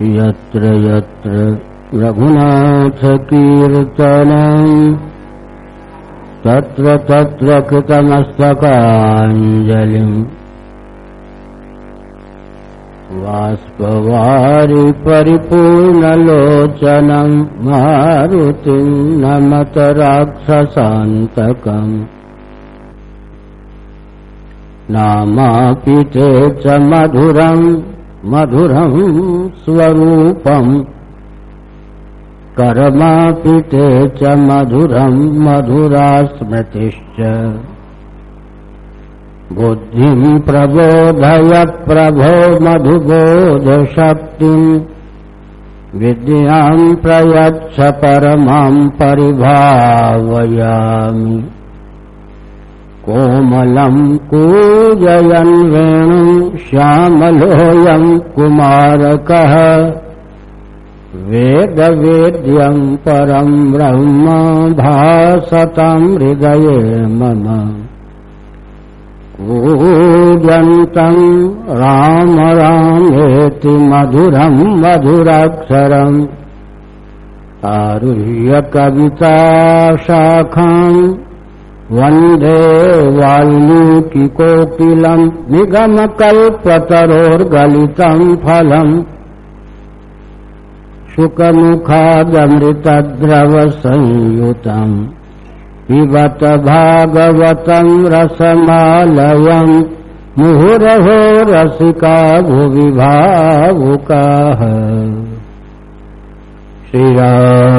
यत्र यत्र रघुनाथकीर्तनम् तत्र तत्र कृतमस्तकाञ्जलिम् वाष्पवारि परिपूर्णलोचनम् मारुतिम् नमत राक्षसान्तकम् नामापि ते च मधुरम् मधुरम् स्वरूपम्। कर्मापि ते च मधुरम् मधुरा स्मृतिश्च बुद्धिम् प्रबोधय प्रभो मधुबोधशक्तिम्। विद्याम् प्रयच्छ परमाम् परिभावयामि कोमलम् कूजयन् वेणुम् श्यामलोऽयम् कुमारकः। वेदवेद्यम् परम् ब्रह्म भासतम् हृदये मम। कूजन्तम् राम रामेति मधुरम् मधुराक्षरम् आरुह्य कविता शाखाम् वंदे वाल्मीकिकोकिलम् निगमकल्पतरोर्गलितम् फलम्। शुकमुखादमृतद्रवसंयुतम्। पिबत भागवतम् रसमालयम्। मुहुरहो रसिका भुवि भावुकाः श्रीराम।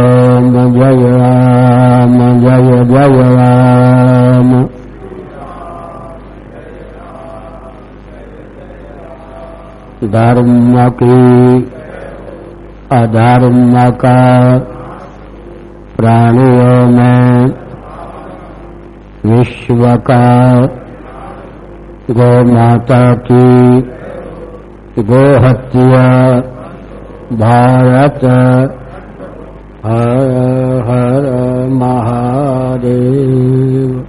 धर्म की अधर्म का प्राणियों में विश्व का गौ की गोहत्या। भारत। हर हर महादेव।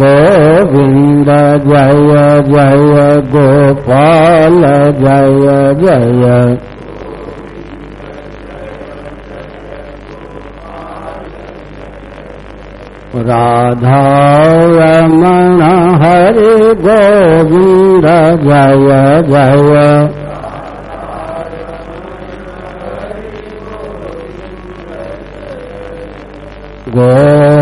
गोविन्द जय जय गोपाल जय जय। राधारमण हरे गोविन्द जय। जय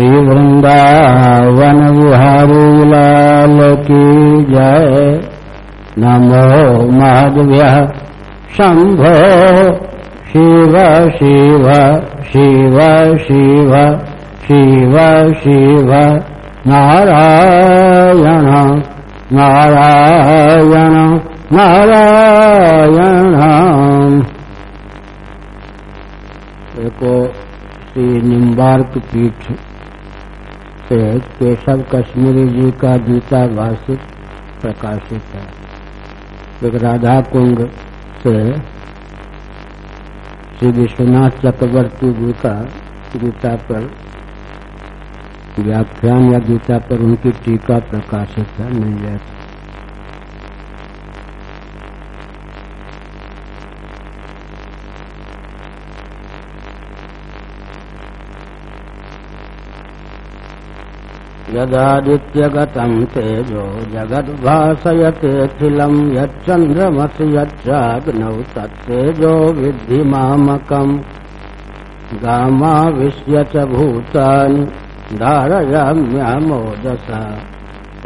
श्री वृंदावन बिहारी लाल की जय। नमो माधव्य शंभो शिव शिव शिव शिव शिव शिव। नारायण नारायण नारायण। देखो, श्री निम्बार्क पीठ से केशव कश्मीरी जी का गीता भाषित प्रकाशित है। एक राधा कुंड से श्री विश्वनाथ चक्रवर्ती जी का गीता पर व्याख्यान या गीता पर उनकी टीका प्रकाशित है, मिल जाए यदादित्यगतम् तेजो जगद्भासयतेऽखिलम् यच्चन्द्रमसि यच्चाग्नौ तत्तेजो विद्धि मामकम् गामाविश्य च भूतानि धारयाम्यामोजसा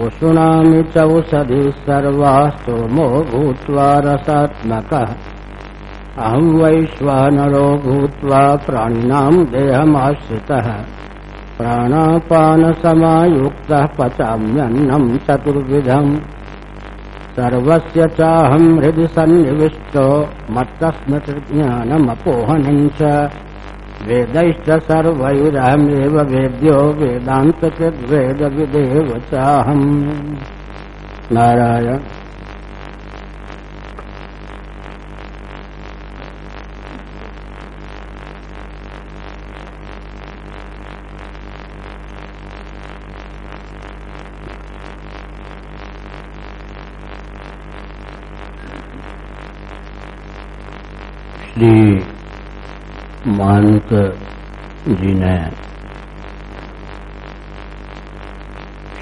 उष्णामि चौषधि सर्वा स्तोमो भूत्वा रसात्मकः अहम् वैश्वानरो भूत्वा प्राणिनाम् देहमाश्रितः प्राणापानसमायुक्तः पचाम्यन्नम् चतुर्विधम्। सर्वस्य चाहम् हृदि सन्निविष्टो मत्तस्मृतिज्ञानमपोहनम् च। वेदैश्च सर्वैरहमेव वेद्यो वेदान्तकृद्वेदविदेव चाहम्। नारायण। श्री मानत जी ने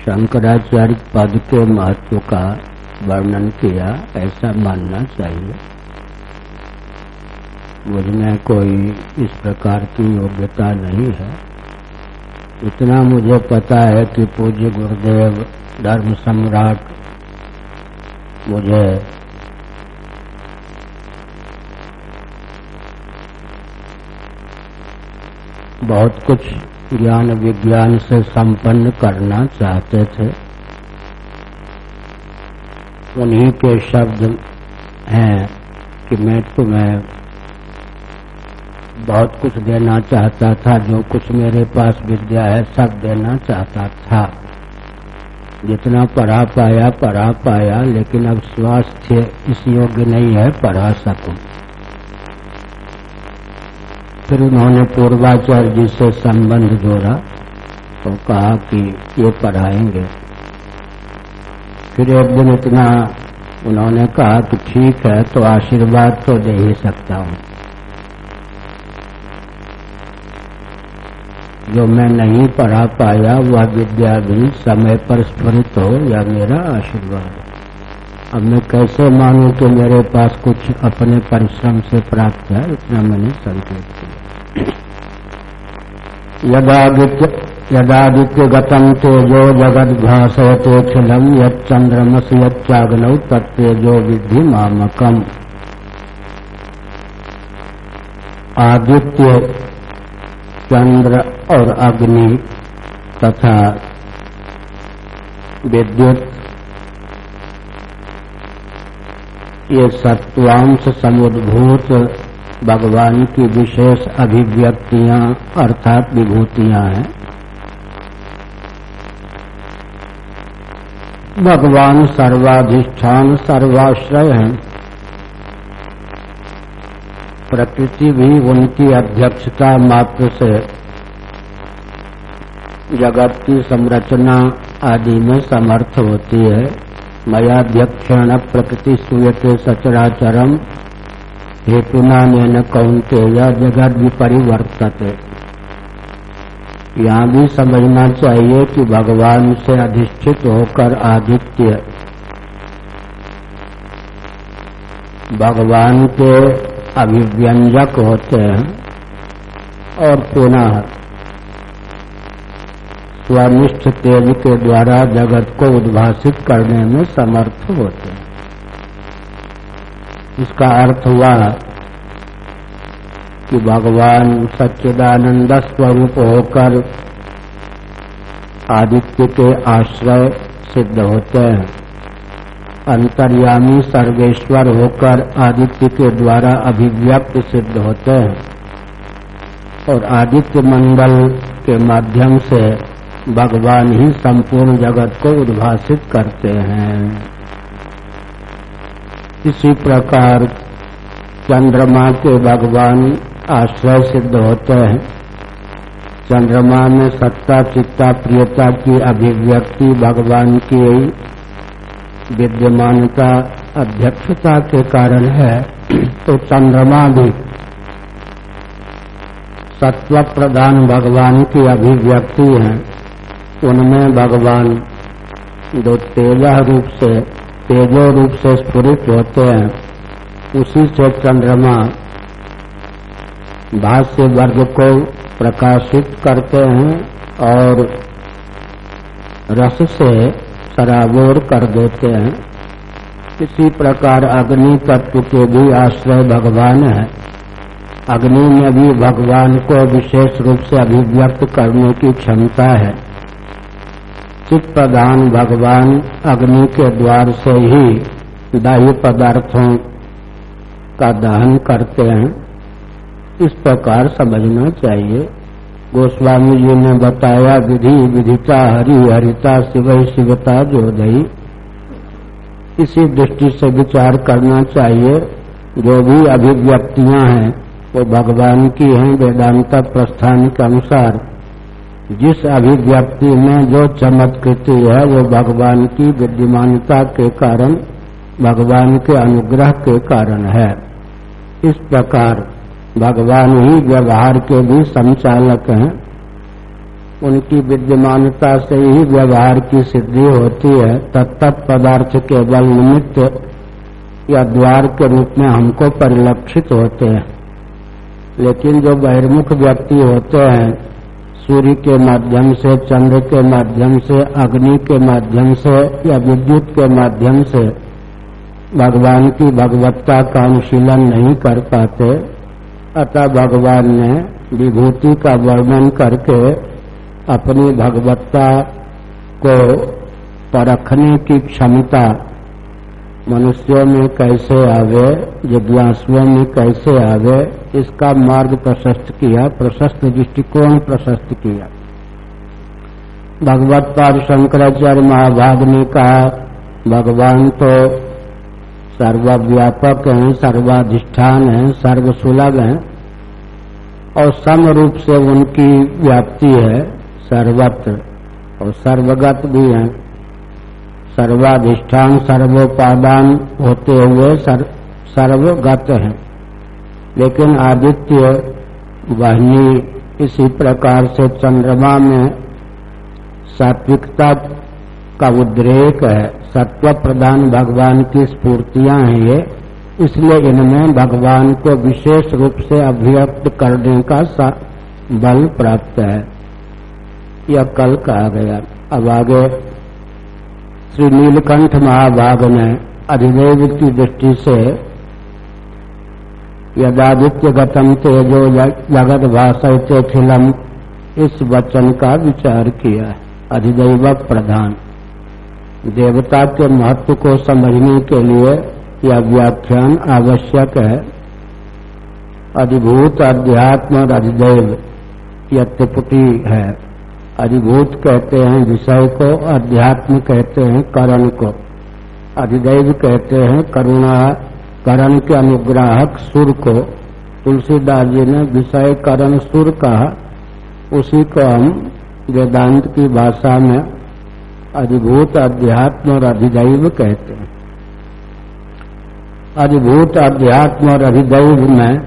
शंकराचार्य पद के महत्व का वर्णन किया, ऐसा मानना चाहिए। मुझमें कोई इस प्रकार की योग्यता नहीं है। इतना मुझे पता है कि पूज्य गुरुदेव धर्म सम्राट मुझे बहुत कुछ ज्ञान विज्ञान से संपन्न करना चाहते थे। उन्हीं के शब्द हैं कि मैं तुम्हें बहुत कुछ देना चाहता था, जो कुछ मेरे पास विद्या है, सब देना चाहता था। जितना पढ़ा पाया पढ़ा पाया, लेकिन अब स्वास्थ्य इस योग्य नहीं है, पढ़ा सकूँ। फिर उन्होंने पूर्वाचार्य जी से संबंध जोड़ा तो कहा कि ये पढ़ाएँगे। फिर एक दिन इतना उन्होंने कहा कि ठीक है तो आशीर्वाद तो दे ही सकता हूँ। जो मैं नहीं पढ़ा पाया, वह विद्या भी समय पर स्फुरित हो या मेरा आशीर्वाद। अब मैं कैसे मानूं कि मेरे पास कुछ अपने परिश्रम से प्राप्त है? इतना मैंने संकेत यदादित्य यदादित्यगतम् तेजो जगद्भासयतेऽखिलम् यच्चन्द्रमसि यच्चाग्नौ तत्तेजो विद्धि मामकम्। आदित्य चंद्र और अग्नि तथा विद्युत, ये सत्वांश समुद्भूत भगवान की विशेष अभिव्यक्तियाँ अर्थात विभूतियाँ हैं। भगवान सर्वाधिष्ठान, सर्वाश्रय हैं। प्रकृति भी उनकी अध्यक्षता मात्र से जगत की संरचना आदि में समर्थ होती है। मयाध्यक्षण प्रकृति सूयते सचराचरम हेतुना न कौनते या जगत विपरिवर्तते यहाँ भी समझना चाहिए कि भगवान से अधिष्ठित होकर आदित्य। भगवान के अभिव्यंजक होते हैं और पुनः स्वनिष्ठ तेज के द्वारा जगत को उद्भाषित करने में समर्थ होते हैं। इसका अर्थ हुआ कि भगवान सच्चिदानंद स्वरूप होकर आदित्य के आश्रय सिद्ध होते हैं। अंतर्यामी सर्वेश्वर होकर आदित्य के द्वारा अभिव्यक्त सिद्ध होते हैं। और आदित्य मंडल के माध्यम से भगवान ही संपूर्ण जगत को उद्भाषित करते हैं। इसी प्रकार चंद्रमा के भगवान आश्रय सिद्ध होते हैं। चंद्रमा में सत्ता, चित्ता, प्रियता की अभिव्यक्ति भगवान की विद्यमानता, अध्यक्षता के कारण है। तो चंद्रमा भी सत्व प्रधान भगवान की अभिव्यक्ति है। उनमें भगवान जो तेजा रूप से तेजो रूप से स्फुरित होते हैं, उसी से चंद्रमा भाष्य वर्ग को प्रकाशित करते हैं और रस से सराबोर कर देते हैं। इसी प्रकार अग्नि तत्व के भी आश्रय भगवान है। अग्नि में भी भगवान को विशेष रूप से अभिव्यक्त करने की क्षमता है। चित प्रधान भगवान अग्नि के द्वार से ही दाह्य पदार्थों का दहन करते हैं। इस प्रकार समझना चाहिए। गोस्वामी जी ने बताया, विधि विधिता हरि हरिता शिव शिवता जोदई इसी दृष्टि से विचार करना चाहिए। जो भी अभिव्यक्तियाँ हैं, वो भगवान की हैं, वेदांत प्रस्थान के अनुसार। जिस अभिव्यक्ति में जो चमत्कृति है, वो भगवान की विद्यमानता के कारण, भगवान के अनुग्रह के कारण है। इस प्रकार भगवान ही व्यवहार के भी संचालक हैं। उनकी विद्यमानता से ही व्यवहार की सिद्धि होती है। तत्त पदार्थ के बल निमित्त या द्वार के रूप में हमको परिलक्षित होते हैं। लेकिन जो बहिर्मुख व्यक्ति होते हैं सूर्य के माध्यम से, चंद्र के माध्यम से, अग्नि के माध्यम से, या विद्युत के माध्यम से, भगवान की भगवत्ता का अनुशीलन नहीं कर पाते। अतः भगवान ने विभूति का वर्णन करके अपनी भगवत्ता को परखने की क्षमता मनुष्यों में कैसे आवे, जिज्ञासुओं में कैसे आवे, इसका मार्ग प्रशस्त किया, प्रशस्त दृष्टिकोण प्रशस्त किया। भगवत पाद शंकराचार्य महाभाग ने कहा, भगवान तो सर्वव्यापक हैं, सर्वाधिष्ठान हैं, सर्वसुलभ हैं, और सम रूप से उनकी व्याप्ति है, सर्वत्र और सर्वगत भी है। सर्वाधिष्ठान सर्वोपादान होते हुए सर, सर्वगत है। लेकिन आदित्य वाहिनी इसी प्रकार से चंद्रमा में सात्विकता का उद्रेक है। सत्व प्रधान भगवान की स्फूर्तियाँ हैं ये इसलिए इनमें भगवान को विशेष रूप से अभिव्यक्त करने का बल प्राप्त है। यह कल कहा गया। अब आगे श्री नीलकंठ महाभाग ने अधिदेव की दृष्टि से यदादित्य गतम तेजो जगत भाषा खिलम इस वचन का विचार किया अधिदैव प्रधान। देवता के महत्व को समझने के लिए यह व्याख्यान आवश्यक है। अधिभूत अध्यात्म और अधिदेव यह त्रिपुटी है। अधिभूत कहते हैं, विषय को, अध्यात्म कहते हैं, करण को। अधिदैव कहते हैं, करुणा, करण के अनुग्राहक सुर को। तुलसीदास जी ने विषय करण सुर कहा। उसी को हम वेदांत की भाषा में अधिभूत, अध्यात्म और अधिदैव कहते हैं। अधिभूत, अध्यात्म और अधिदैव में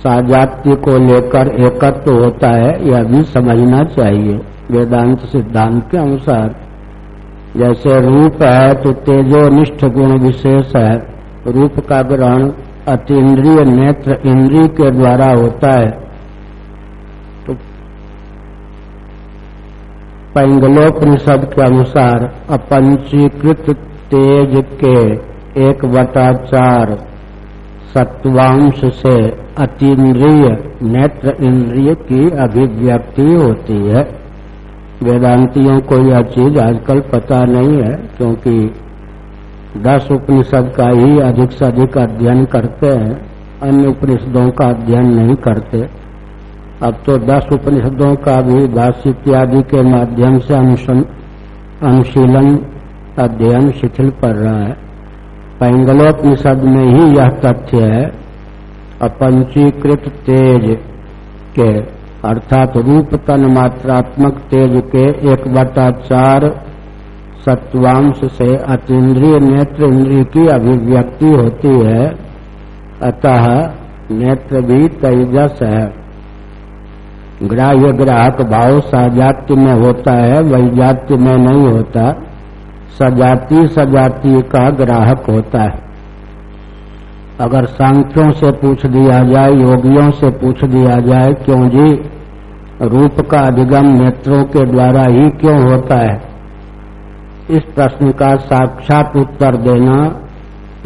साजात्य को लेकर एकत्व होता है, यह भी समझना चाहिए। वेदांत सिद्धांत के अनुसार, जैसे रूप है तो तेजोनिष्ठ गुण विशेष है। रूप का ग्रहण अतीन्द्रिय नेत्र इंद्रिय के द्वारा होता है। तो पैंगलोपनिषद के अनुसार अपंचीकृत तेज के एक बटा चार सत्वांश से अतीन्द्रिय नेत्र इंद्रिय की अभिव्यक्ति होती है। वेदांतियों को यह चीज़ आजकल पता नहीं है, क्योंकि दस उपनिषद का ही अधिक से अधिक अध्ययन करते हैं, अन्य उपनिषदों का अध्ययन नहीं करते। अब तो दस उपनिषदों का भी भाष्य इत्यादि के माध्यम से अनुशीलन अध्ययन शिथिल पड़ रहा है। पैंगलोपनिषद में ही यह तथ्य है, अपंचीकृत तेज के, अर्थात रूप तन मात्रात्मक तेज के एक बटा चार सत्वांश से अतीन्द्रिय नेत्र इंद्रिय की अभिव्यक्ति होती है, अतः नेत्र भी तेजस है। ग्राह्य ग्राहक भाव सजाति में होता है, वैजात्य में नहीं होता। सजाति सजाति का ग्राहक होता है। अगर सांख्यों से पूछ दिया जाए, योगियों से पूछ दिया जाए, क्यों जी? रूप का अधिगम नेत्रों के द्वारा ही क्यों होता है? इस प्रश्न का साक्षात उत्तर देना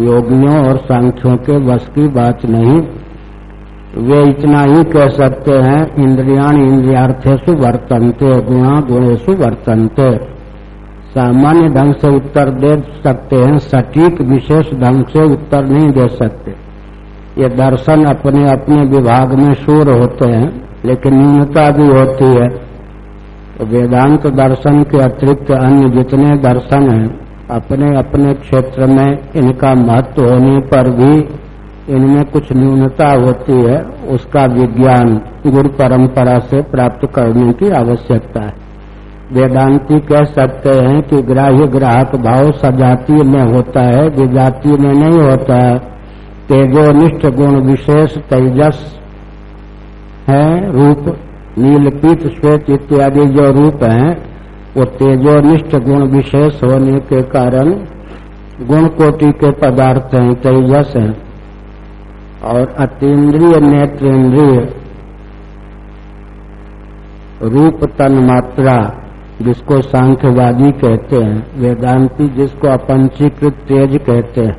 योगियों और सांख्यों के बस की बात नहीं। वे इतना ही कह सकते हैं, इंद्रियाण इंद्रियार्थेशु वर्तनते, गुणा गुणेशु वर्तनते। सामान्य ढंग से उत्तर दे सकते हैं, सटीक, विशेष ढंग से उत्तर नहीं दे सकते। ये दर्शन अपने अपने विभाग में शूर होते हैं, लेकिन न्यूनता भी होती है। तो वेदांत दर्शन के अतिरिक्त अन्य जितने दर्शन हैं, अपने अपने क्षेत्र में इनका महत्व होने पर भी इनमें कुछ न्यूनता होती है, उसका विज्ञान गुरु परंपरा से प्राप्त करने की आवश्यकता है। वेदांती कह सकते हैं कि ग्राह्य ग्राहक भाव सजातीय में होता है विजातीय में नहीं होता है। तेजोनिष्ठ गुण विशेष तेजस है, रूप नील पीत श्वेत इत्यादि जो रूप हैं, वो तेजोनिष्ठ गुण विशेष होने के कारण गुण कोटि के पदार्थ हैं, तेजस हैं। और अतीन्द्रिय नेत्रेन्द्रिय, रूप तन मात्रा जिसको सांख्यवादी कहते हैं, वेदांती जिसको अपंचीकृत तेज कहते हैं,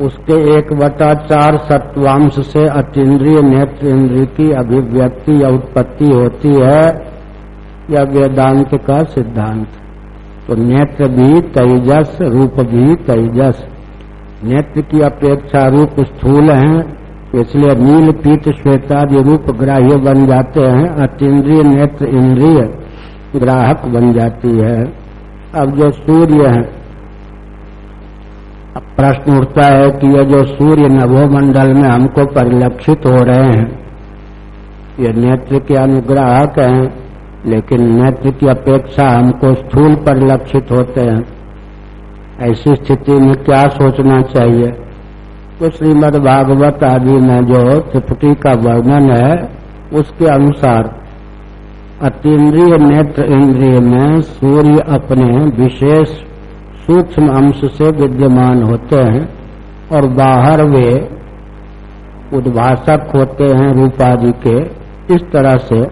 उसके एक बटा चार सत्वांश से अतीन्द्रिय नेत्र इंद्रिय की अभिव्यक्ति या उत्पत्ति होती है या वेदांत का सिद्धांत। तो नेत्र भी तेजस, रूप भी तेजस। नेत्र की अपेक्षा रूप स्थूल है इसलिए नील, पीत, श्वेतादि रूप ग्राह्य बन जाते हैं, अतीन्द्रिय, नेत्र, इंद्रिय ग्राहक बन जाती है। अब जो सूर्य है प्रश्न उठता है कि ये जो सूर्य नभोमंडल में हमको परिलक्षित हो रहे हैं, ये नेत्र के अनुग्राहक हैं, लेकिन नेत्र की अपेक्षा हमको स्थूल परिलक्षित होते हैं। ऐसी स्थिति में क्या सोचना चाहिए? तो श्रीमद भागवत आदि में जो त्रिपुटी का वर्णन है, उसके अनुसार अतीन्द्रिय नेत्र इंद्रिय में सूर्य अपने विशेष सूक्ष्म अंश से विद्यमान होते हैं और बाहर वे उद्भाषक होते हैं रूपादि के। इस तरह से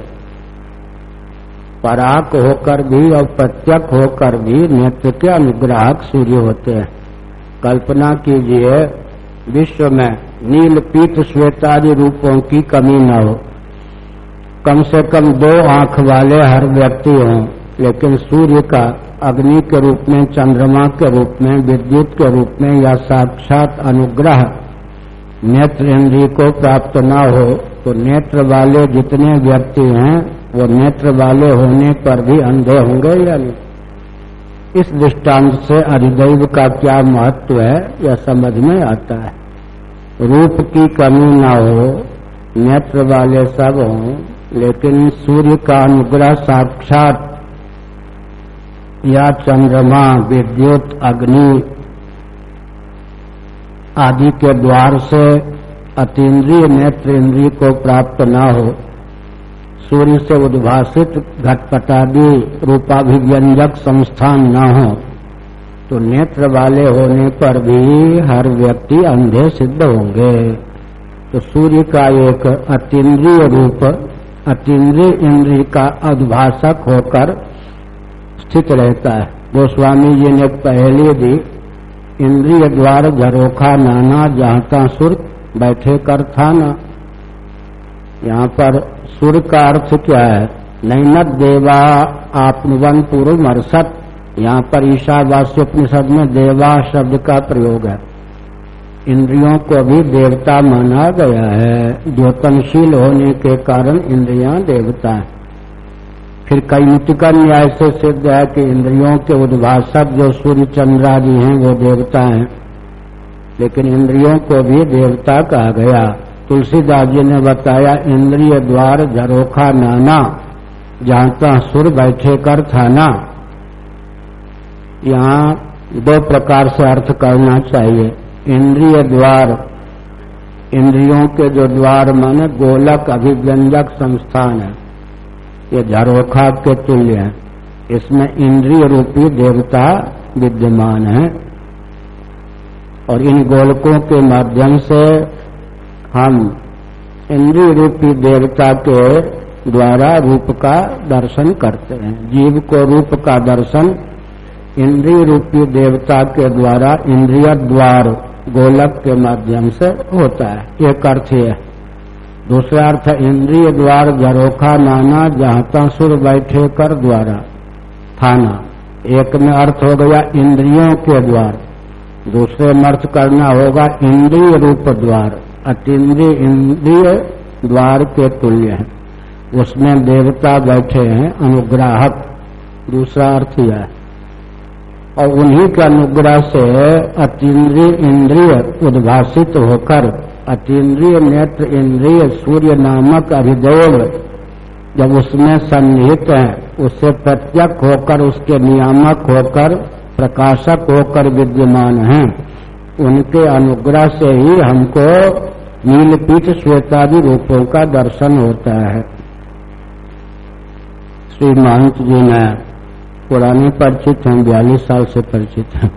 पराक होकर भी और प्रत्यक होकर भी नेत्र के अनुग्राहक सूर्य होते हैं। कल्पना कीजिए विश्व में नील पीत श्वेतादि रूपों की कमी न हो। कम से कम दो आँख वाले हर व्यक्ति हों, लेकिन सूर्य का अग्नि के रूप में, चंद्रमा के रूप में, विद्युत के रूप में या साक्षात अनुग्रह नेत्र इंद्री को प्राप्त न हो तो नेत्र वाले जितने व्यक्ति हैं, वो नेत्र वाले होने पर भी अंधे होंगे या नहीं? इस दृष्टांत से अधिदैव का क्या महत्व है, यह समझ में आता है। रूप की कमी न हो, नेत्र वाले सब हों, लेकिन सूर्य का अनुग्रह साक्षात या चंद्रमा, विद्युत, अग्नि आदि के द्वार से अतीन्द्रिय नेत्र इंद्रिय को प्राप्त न हो, सूर्य से उद्भाषित घटपटादि रूपाभिव्यंजक संस्थान न हो। तो नेत्र वाले होने पर भी हर व्यक्ति अंधे सिद्ध होंगे। तो सूर्य का एक अतीन्द्रिय रूप, अतीन्द्रिय इंद्रिय का उद्भाषक होकर स्थित रहता है। गोस्वामी जी ने पहले दी इंद्रिय द्वार झरोखा नाना जहाँ सुर बैठे कर था ना। यहाँ पर सुर का अर्थ क्या है? नैनत देवा आपनुवन पूर्व मरसत। यहाँ पर ईशावास्योपनिषद में देवा शब्द का प्रयोग है। इंद्रियों को भी देवता माना गया है। द्योतनशील होने के कारण इंद्रियाँ देवता है। फिर कई कैमुतिका न्याय से सिद्ध है कि इंद्रियों के उद्भाषक जो सूर्य चंद्रा जी हैं, वो देवता हैं। लेकिन इंद्रियों को भी देवता कहा गया। तुलसीदास जी ने बताया, इंद्रिय द्वार झरोखा नाना, जहाँ जानता सुर बैठे कर थाना। यहाँ दो प्रकार से अर्थ करना चाहिए। इंद्रिय द्वार। इंद्रियों के जो द्वार माने गोलक अभिव्यंजक संस्थान है। ये झरोखा के तुल्य है। इसमें इंद्रिय रूपी देवता विद्यमान है। और इन गोलकों के माध्यम से हम इंद्रिय रूपी देवता के द्वारा रूप का दर्शन करते हैं। जीव को रूप का दर्शन इंद्रिय रूपी देवता के द्वारा इंद्रिय द्वार गोलक के माध्यम से होता है। एक अर्थ है दूसरा अर्थ इंद्रिय द्वार जरोखा नाना, जहाँ सुर बैठे कर द्वारा थाना। एक में अर्थ हो गया इंद्रियों के द्वार। दूसरे में अर्थ करना होगा इंद्रिय रूप द्वार। अतिद्रिय इंद्रिय द्वार के तुल्य है। उसमें देवता बैठे हैं, अनुग्राहक। दूसरा अर्थ यह है। और उन्हीं के अनुग्रह से अतीन्द्रिय इंद्रिय उद्भाषित होकर अतीन्द्रिय नेत्र इंद्रिय सूर्य नामक अभिदेव जब उसमें सन्निहित है, उससे प्रत्यक्ष होकर, उसके नियामक होकर, प्रकाशक होकर विद्यमान हैं। उनके अनुग्रह से ही हमको नीलपीठ श्वेतादि रूपों का दर्शन होता है। श्री महंत जी ने पुराने परिचित हैं, बयालीस साल से परिचित हैं।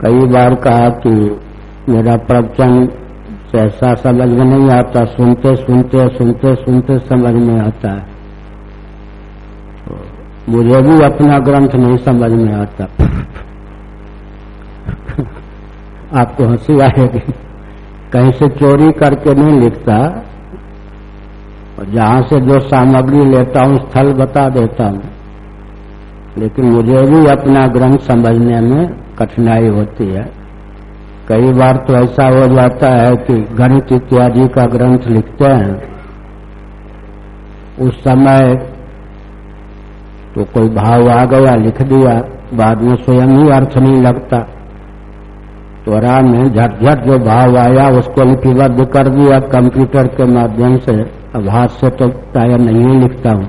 कई बार कहा कि मेरा प्रवचन ऐसा समझ में नहीं आता, सुनते सुनते सुनते सुनते समझ में आता है। मुझे भी अपना ग्रंथ नहीं समझ में आता। आपको हँसी आएगी। कहीं से चोरी करके नहीं लिखता। और जहाँ से जो सामग्री लेता हूँ, स्थल बता देता हूँ। लेकिन मुझे भी अपना ग्रंथ समझने में कठिनाई होती है। कई बार तो ऐसा हो जाता है कि गणित इत्यादि का ग्रंथ लिखते हैं। उस समय तो कोई भाव आ गया, लिख दिया, बाद में स्वयं ही अर्थ नहीं लगता। तो आराम में झटझट जो भाव आया, उसको लिपिबद्ध कर दिया। कंप्यूटर के माध्यम से अब हाथ से तो प्राय नहीं लिखता हूँ।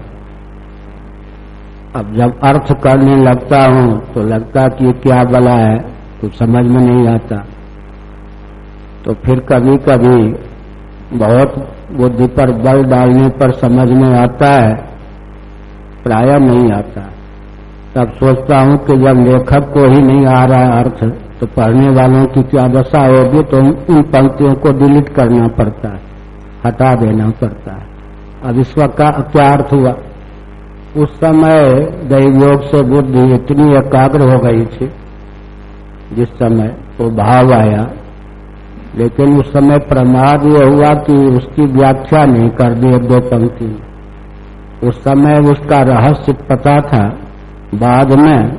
अब जब अर्थ करने लगता हूँ तो लगता कि ये क्या बला है तो समझ में नहीं आता। तो फिर कभी कभी बहुत बुद्धि पर बल डालने पर समझ में आता है, प्राय नहीं आता। तब सोचता हूँ कि जब लेखक को ही नहीं आ रहा अर्थ तो पढ़ने वालों की क्या दशा होगी तो इन पंक्तियों को डिलीट करना पड़ता है, हटा देना पड़ता है। अब इस वक्त का, क्या अर्थ हुआ? उस समय दैवयोग से बुद्धि इतनी एकाग्र हो गई थी, जिस समय वो भाव आया। लेकिन उस समय प्रमाद ये हुआ कि उसकी व्याख्या नहीं कर दी दो पंक्ति। उस समय उसका रहस्य पता था। बाद में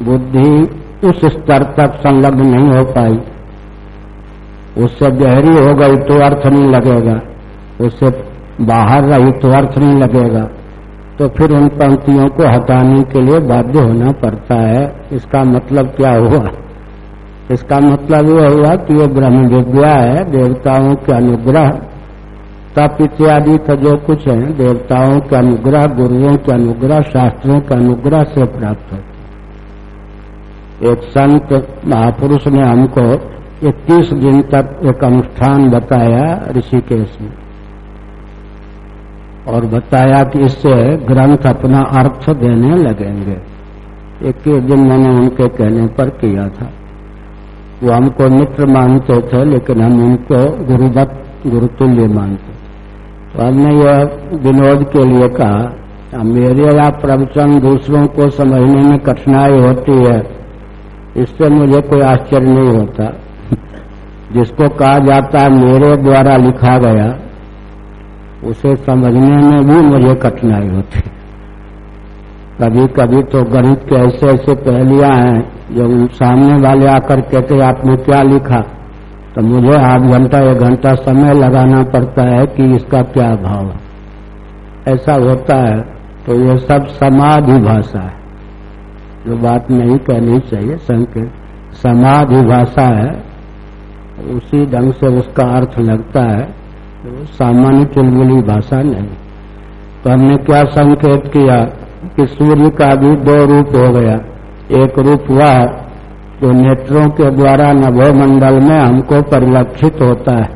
बुद्धि उस स्तर तक संलग्न नहीं हो पाई। उससे गहरी हो गई तो अर्थ नहीं लगेगा। उससे बाहर रही तो अर्थ नहीं लगेगा। तो फिर उन पंक्तियों को हटाने के लिए बाध्य होना पड़ता है। इसका मतलब क्या हुआ? इसका मतलब यह हुआ कि ये ब्रह्म विद्या है, देवताओं के अनुग्रह, तप इत्यादि का जो कुछ है, देवताओं के अनुग्रह, गुरुओं के अनुग्रह, शास्त्रों के अनुग्रह से प्राप्त होता एक संत महापुरुष ने हमको इक्कीस दिन तक एक अनुष्ठान बताया ऋषिकेश में। और बताया कि इससे ग्रंथ अपना अर्थ देने लगेंगे। एक ही दिन मैंने उनके कहने पर किया था। वो हमको मित्र मानते थे, लेकिन हम उनको गुरुदत्त, गुरुतुल्य मानते। तो हमने यह विनोद के लिए कहा मेरे या प्रवचन दूसरों को समझने में कठिनाई होती है। इससे मुझे कोई आश्चर्य नहीं होता। जिसको कहा जाता है, मेरे द्वारा लिखा गया उसे समझने में भी मुझे कठिनाई होती। कभी कभी तो गणित के ऐसे ऐसे पहलियाँ हैं, जो सामने वाले आकर कहते आपने क्या लिखा? तो मुझे आध घंटा, एक घंटा समय लगाना पड़ता है कि इसका क्या भाव है। ऐसा होता है तो ये सब समाधि भाषा है। जो बात नहीं कहनी चाहिए, संकेत। समाधि भाषा है, उसी ढंग से उसका अर्थ लगता है। तो सामान्य चुलबुली भाषा नहीं। तो हमने क्या संकेत किया कि सूर्य का भी दो रूप हो गया। एक रूप वह जो नेत्रों के द्वारा नभोमंडल में हमको परिलक्षित होता है।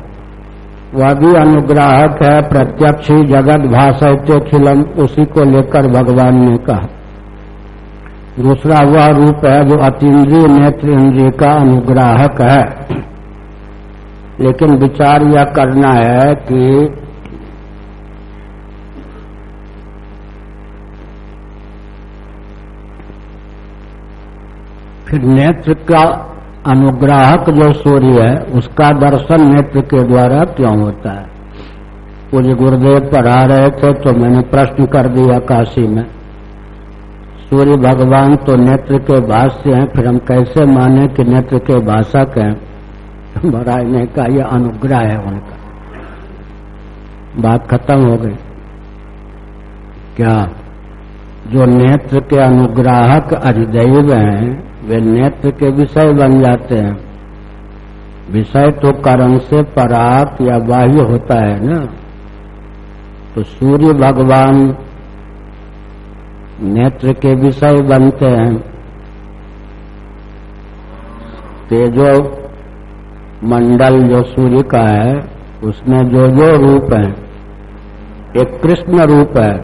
वह भी अनुग्राहक है, प्रत्यक्ष, जगत, भाषा खिलम, उसी को लेकर भगवान ने कहा। दूसरा वह रूप है जो अतीन्द्रिय नेत्र इंद्रिय का अनुग्राहक है। लेकिन विचार यह करना है कि फिर नेत्र का अनुग्राहक जो सूर्य है, उसका दर्शन नेत्र के द्वारा क्यों होता है? पूज्य गुरुदेव पढ़ा रहे थे तो मैंने प्रश्न कर दिया काशी में, सूर्य भगवान तो नेत्र के भाष्य हैं, फिर हम कैसे माने कि नेत्र के भाषक हैं? महाराज ने कहा यह अनुग्रह है उनका। बात खत्म हो गई। क्या? जो नेत्र के अनुग्राहक अधिदैव हैं, वे नेत्र के विषय बन जाते हैं। विषय तो कारण से परात या बाह्य होता है ना? तो सूर्य भगवान नेत्र के विषय बनते हैं। तेजो मंडल जो सूर्य का है, उसमें जो जो रूप है, एक कृष्ण रूप है,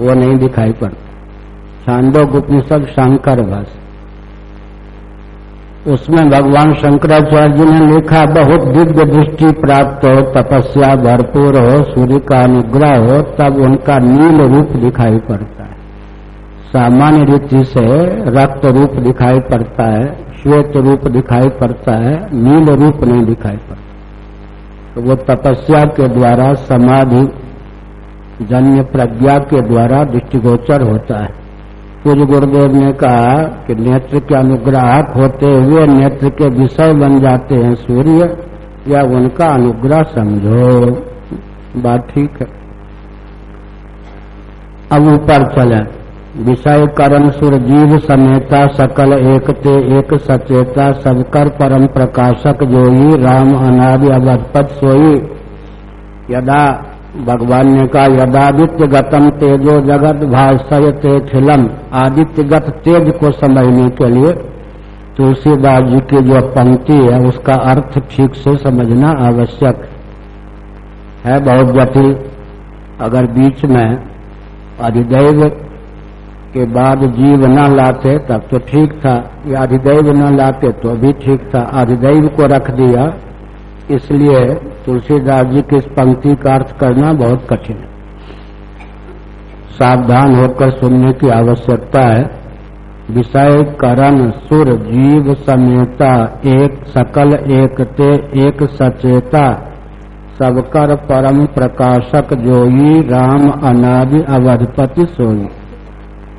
वो नहीं दिखाई पड़ता। छांदो उपनिषद शंकर बस। उसमें भगवान शंकराचार्य जी ने लिखा, बहुत दिव्य दृष्टि प्राप्त हो, तपस्या भरपूर हो, सूर्य का अनुग्रह हो, तब उनका नील रूप दिखाई पड़ता है। सामान्य रीति से रक्त रूप दिखाई पड़ता है श्वेत रूप दिखाई पड़ता है, नील रूप नहीं दिखाई पड़ता। तो वो तपस्या के द्वारा, समाधि, जन्य प्रज्ञा के द्वारा दृष्टिगोचर होता है। पूज्य गुरुदेव ने कहा कि नेत्र के अनुग्राहक होते हुए नेत्र के विषय बन जाते हैं सूर्य, या उनका अनुग्रह समझो। बात ठीक है। अब ऊपर चले। विषय करण सुर जीव समेता सकल एकते एक सचेता सबकर परम प्रकाशक जोई राम अनादि अवधपत सोई। यदा भगवान ने कहा, यदादित्य गतम तेजो जगत भाषय खिलम आदित्यगत तेज को समझने के लिए तुलसीदास जी की जो पंक्ति है, उसका अर्थ ठीक से समझना आवश्यक है। बहुत जटिल। अगर बीच में अधिदैव के बाद जीव न लाते, तब तो ठीक था। या अधिदैव न लाते तो भी ठीक था। अधिदैव को रख दिया, इसलिए तुलसीदास जी की इस पंक्ति का अर्थ करना बहुत कठिन है। सावधान होकर सुनने की आवश्यकता है। विषय करण सुर जीव समेता, एक सकल एकते, एक सचेता। सबकर परम प्रकाशक जोई, राम अनादि अवधपति सोई।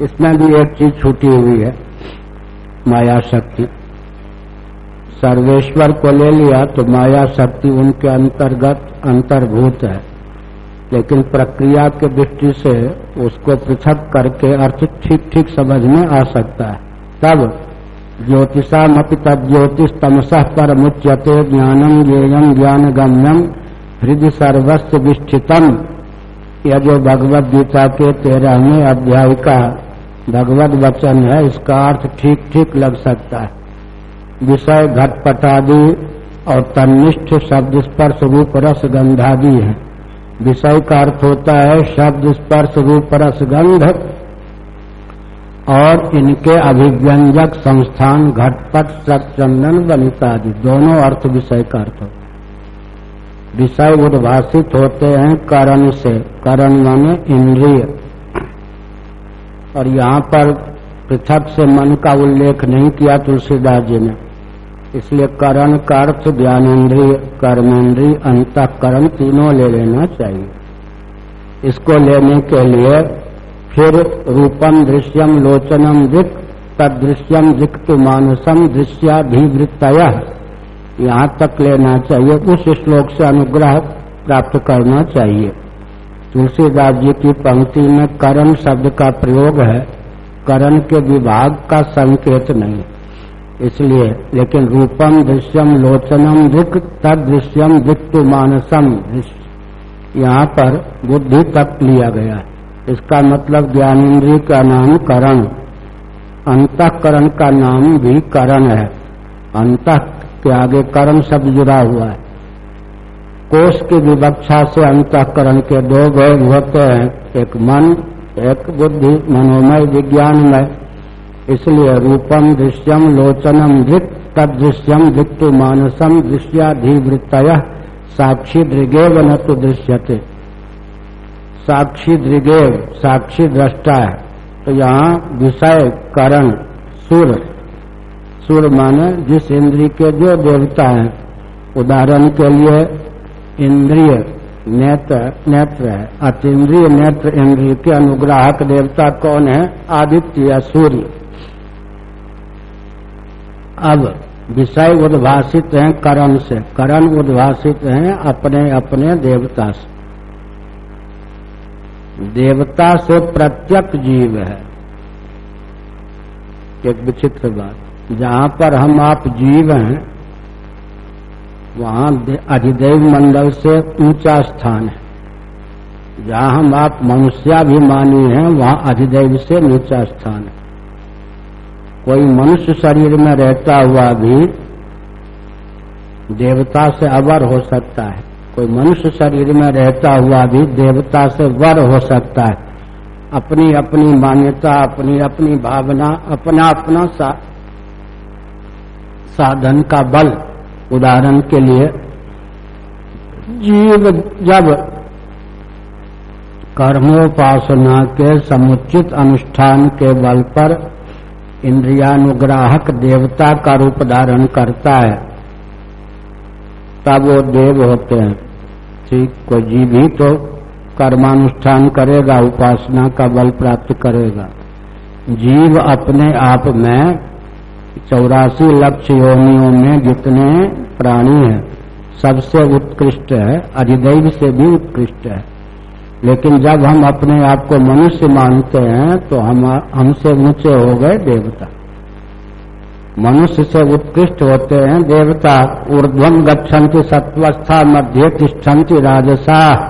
इसमें भी एक चीज़ छूटी हुई है, माया शक्ति। सर्वेश्वर को ले लिया तो माया शक्ति उनके अंतर्गत, अंतर्भूत है। लेकिन प्रक्रिया के दृष्टि से उसको पृथक करके अर्थ ठीक ठीक समझ में आ सकता है। तब ज्योतिषाम तब ज्योतिष तमसः पर मुच्यते ज्ञानम ज्ञेयम ज्ञान गम्यम हृदय सर्वस्व विष्ठितम। यह जो भगवद गीता के तेरहवें अध्याय का भगवत वचन है, इसका अर्थ ठीक ठीक लग सकता है। विषय घटपटादि और तनिष्ठ शब्द स्पर्श रूप रस गंधादि है। विषय का अर्थ होता है शब्द स्पर्श रूप रस गंध और इनके अभिव्यंजक संस्थान घटपट सचंदन वनिता आदि दोनों अर्थ विषय का अर्थ होता है। विषय उद्भाषित होते हैं करण से। करण माने इंद्रिय। और यहाँ पर पृथक से मन का उल्लेख नहीं किया तुलसीदास जी ने। इसलिए करण का अर्थ ज्ञानेन्द्रिय कर्मेंद्रिय अंतकरण तीनों ले लेना चाहिए। इसको लेने के लिए फिर रूपम दृश्यम लोचनम दिक, तदृश्यम दिक्तु मानसम दृश्याधिवृत्त यहाँ तक लेना चाहिए, उस श्लोक से अनुग्रह प्राप्त करना चाहिए। तुलसीदास जी की पंक्ति में करण शब्द का प्रयोग है। करण के विभाग का संकेत नहीं। इसलिए, लेकिन रूपम दृश्यम लोचनम दिक तद दृश्यम दिक्तु मानसम। यहाँ पर बुद्धि तक लिया गया। है इसका मतलब ज्ञानेन्द्रिय का नाम करण। अंतकरण का नाम भी करण है। अंत के आगे करण शब्द जुड़ा हुआ है। कोष की विवक्षा से अंतकरण के दो भेद होते हैं। एक मन, एक बुद्धि, मनोमय, विज्ञानमय। इसलिए रूपम दृश्यम, लोचनम दृक् तदृश्यम दिक्तु मानसम दृश्याधिवृत्त साक्षी दृगेव न तो दृश्यते। साक्षी दृगेव, साक्षी दृष्टा है। तो यहाँ विषय, करण, सुर। सुर माने जिस इंद्री के जो देवता है। उदाहरण के लिए इंद्रिय नेत्र नेत्र है। अतीन्द्रिय नेत्र, इंद्रिय के अनुग्राहक देवता कौन है? आदित्य या सूर्य। अब विषय उद्भाषित हैं करण से। करण उद्भाषित हैं अपने अपने देवता से। देवता से प्रत्यक्ष जीव है। एक विचित्र बात। जहाँ पर हम आप जीव हैं वहाँ अधिदेव मंडल से ऊँचा स्थान है। जहाँ हम आप मनुष्याभिमानी हैं वहाँ अधिदेव से नीचा स्थान है। कोई मनुष्य शरीर में रहता हुआ भी देवता से अवर हो सकता है। कोई मनुष्य शरीर में रहता हुआ भी देवता से वर हो सकता है। अपनी अपनी मान्यता अपनी अपनी भावना अपना अपना सा, साधन का बल उदाहरण के लिए, जीव जब कर्मोपासना के समुचित अनुष्ठान के बल पर इंद्रियानुग्राहक देवता का रूप धारण करता है, तब वो देव होते हैं। ठीक कोई जीव ही तो कर्मानुष्ठान करेगा, उपासना का बल प्राप्त करेगा। जीव अपने आप में चौरासी लक्ष्य योनियों में जितने प्राणी हैं, सबसे उत्कृष्ट है, अधिदैव से भी उत्कृष्ट है। लेकिन जब हम अपने आप को मनुष्य मानते हैं तो हम, हमसे ऊँचे हो गए देवता। मनुष्य से उत्कृष्ट होते हैं देवता। ऊर्ध्वम गच्छन्ति सत्वस्था मध्य तिष्ठन्ति राजसा।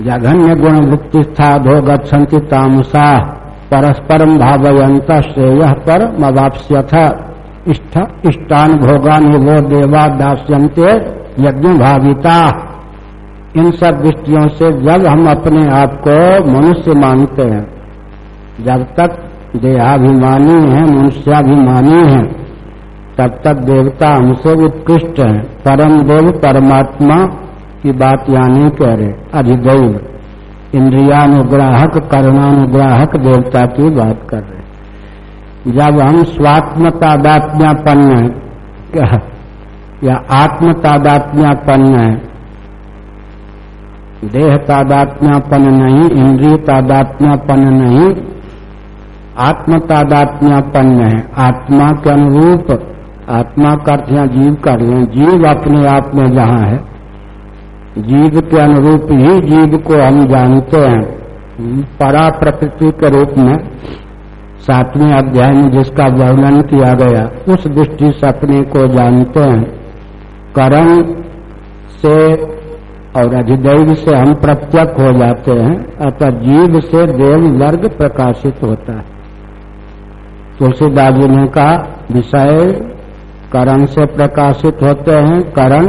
जघन्य गुण वृत्तिस्था धो गच्छन्ति तामसा। परस्परम भावयंत श्रेय पर मवाप्स्यथ इष्टान भोगान वो देवा दास्यंते यज्ञ भाविता इन सब दृष्टियों से जब हम अपने आप को मनुष्य मानते हैं, जब तक देहाभिमानी है, मनुष्याभिमानी है, तब तक देवता हमसे उत्कृष्ट है। परम देव परमात्मा की बात यानी कह रहे अधिदैव। इंद्रियानुग्राहक करुणानुग्राहक देवता की बात कर रहे जब हम स्वात्मतादात्म्यापन्न है या है देह तादात्म्यापन नहीं इंद्रिय तादात्म्यापन नहीं आत्म तादात्म्यापन है आत्मा के अनुरूप आत्मा का जीव कर लें जीव अपने आप में जहाँ है जीव के अनुरूप ही जीव को हम जानते हैं। परा प्रकृति के रूप में सातवें अध्याय में जिसका वर्णन किया गया उस दृष्टि से अपने को जानते हैं। करण से और अधिदैव से हम प्रत्यक हो जाते हैं अतः जीव से देव वर्ग प्रकाशित होता है। तुलसीदास जी ने कहा विषय करण से प्रकाशित होते हैं करण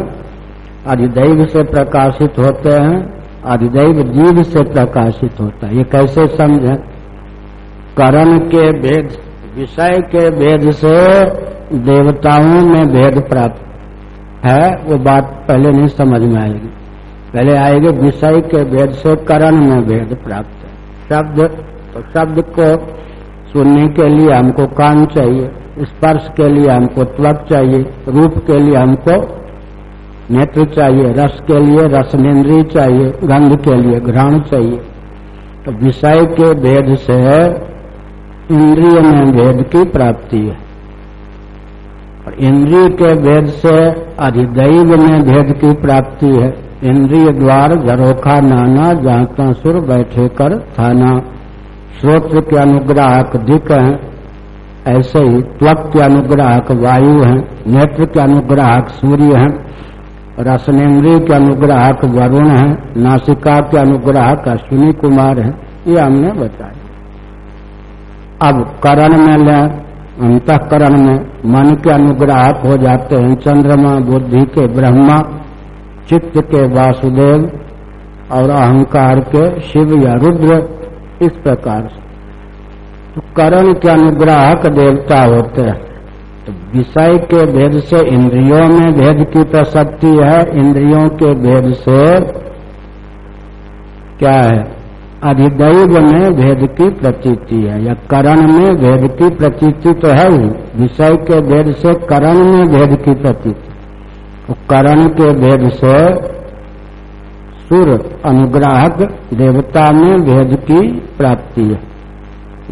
अधिदैव से प्रकाशित होते हैं अधिदैव जीव से प्रकाशित होता है। ये कैसे समझे? करण के भेद, विषय के भेद से देवताओं में भेद प्राप्त है। वो बात पहले नहीं समझ में आएगी। पहले आएगी विषय के भेद से करण में भेद प्राप्त है। शब्द तो शब्द को सुनने के लिए हमको कान चाहिए, स्पर्श के लिए हमको त्वक चाहिए, रूप के लिए हमको नेत्र चाहिए, रस के लिए रसनेन्द्रिय चाहिए, गंध के लिए घ्राण चाहिए। तो विषय के भेद से इंद्रिय में भेद की प्राप्ति है। और इंद्रिय के भेद से अधिदैव में भेद की प्राप्ति है। इंद्रिय द्वार झरोखा नाना, जाता सुर बैठे कर थाना। श्रोत्र के अनुग्राहक दिक हैं, ऐसे ही त्वक के अनुग्राहक वायु हैं, नेत्र के अनुग्राहक सूर्य हैं। रसनेन्द्रिय के अनुग्राहक वरुण है, नासिका के अनुग्राहक अश्विनी कुमार है, ये हमने बताया अब करण में लें, अंतकरण में मन के अनुग्राहक हो जाते हैं चंद्रमा, बुद्धि के ब्रह्मा, चित्त के वासुदेव और अहंकार के शिव या रुद्र, इस प्रकार से। तो करण के अनुग्राहक देवता होते हैं। तो विषय के भेद से इंद्रियों में भेद की प्रसक्ति है, इंद्रियों के भेद से क्या है? अधिदैव में भेद की प्रतीति है, या करण में भेद की प्रतीति तो है ही। विषय के भेद से करण में भेद की प्रतीति। तो करण के भेद से सुर, अनुग्राहक, देवता में भेद की प्राप्ति है।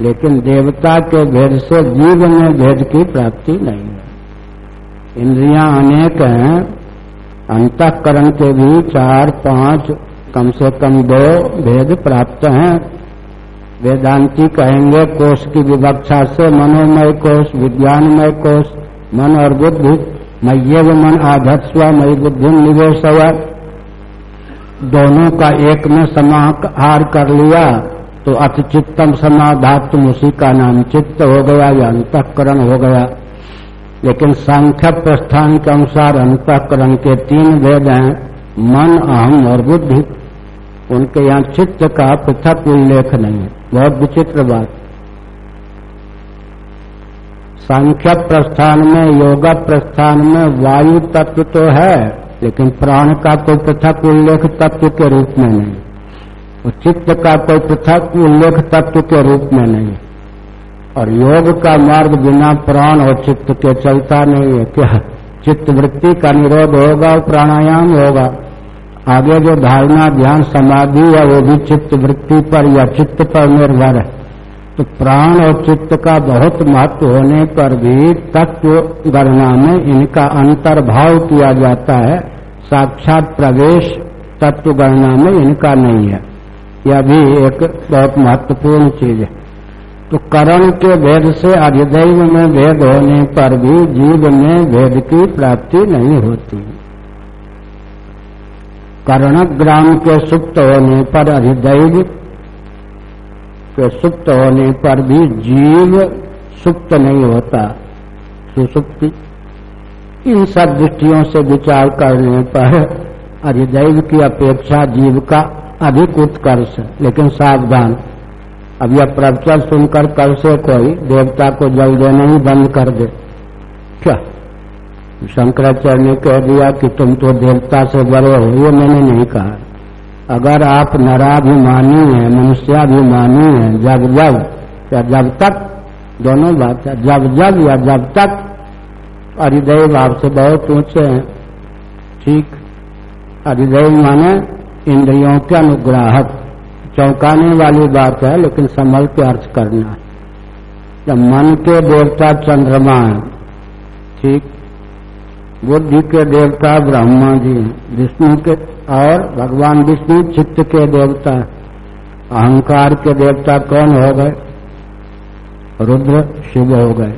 लेकिन देवता के भेद से जीव में भेद की प्राप्ति नहीं है। इंद्रियाँ अनेक हैं, अंतकरण के भी चार, पाँच, कम से कम दो भेद प्राप्त हैं। वेदांती कहेंगे, कोष की विवक्षा से मनोमय कोष, विज्ञानमय कोष, मन और बुद्धि, मय्यव मन आधत्स्व मई बुद्धि निवेश दोनों का एक में समाहार कर लिया। तो अति चित्तम समाधातुम उसी का नाम चित्त हो गया, या अंतकरण हो गया। लेकिन सांख्य प्रस्थान के अनुसार अंतकरण के तीन भेद हैं, मन अहम और बुद्धि। उनके यहाँ चित्त का पृथक उल्लेख नहीं है। बहुत विचित्र बात। सांख्य प्रस्थान में, योगा प्रस्थान में वायु तत्व तो है, लेकिन प्राण का कोई पृथक उल्लेख तत्व के रूप में नहीं। चित्त का कोई पृथक उल्लेख तत्व के रूप में नहीं। और योग का मार्ग बिना प्राण और चित्त के चलता नहीं है। क्या चित्त वृत्ति का निरोध होगा और प्राणायाम होगा? आगे जो धारणा, ध्यान, समाधि है, वो भी चित्त वृत्ति पर या चित्त पर निर्भर है। तो प्राण और चित्त का बहुत महत्व होने पर भी तत्व गणना में इनका अंतर्भाव किया जाता है। साक्षात प्रवेश तत्व गणना में इनका नहीं है। यह भी एक बहुत महत्वपूर्ण चीज़ है। तो करण के भेद से अधिदैव में भेद होने पर भी जीव में भेद की प्राप्ति नहीं होती। कर्ण ग्राम के सुप्त होने पर अधिदैव के सुप्त होने पर भी जीव सुप्त नहीं होता, सुसुप्ति। इन सब दृष्टियों से विचार करने पर अधिदैव की अपेक्षा जीव का अधिक उत्कर्ष लेकिन सावधान। अब यह प्रवचन सुनकर कल से कोई देवता को जल देना ही बंद कर दे। क्या? शंकराचार्य ने कह दिया कि तुम तो देवता से बड़े हो, ये मैंने नहीं कहा। अगर आप नराभिमानी हैं, मनुष्याभिमानी हैं, जब जब, या जब तक, दोनों बात है, जब जब या जब तक अधिदेव आपसे बहुत ऊँचे हैं। ठीक अधिदेव माने इंद्रियों के अनुग्राहक। चौंकाने वाली बात है, लेकिन संभल के अर्थ करना। जब मन के देवता चंद्रमा है ठीक, बुद्धि के देवता ब्रह्मा जी, विष्णु के और भगवान विष्णु चित्त के देवता, अहंकार के देवता कौन हो गए? रुद्र, शिव हो गए।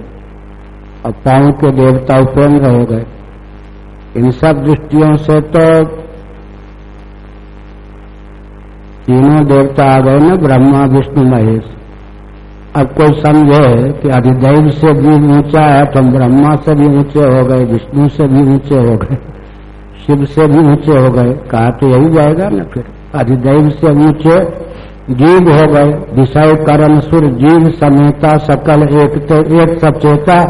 और पाँव के देवता उपेंद्र हो गए। इन सब दृष्टियों से तो तीनों देवता आ गए ना ब्रह्मा, विष्णु, महेश। अब कोई समझे कि अधिदेव से भी ऊँचा है तो हम ब्रह्मा से भी ऊँचे हो गए, विष्णु से भी ऊँचे हो गए, शिव से भी ऊँचे हो गए, कहा तो यही जाएगा ना फिर। अधिदेव से ऊँचे जीव हो गए, विषय करण सुर जीव समेता सकल एक तो एक सचेता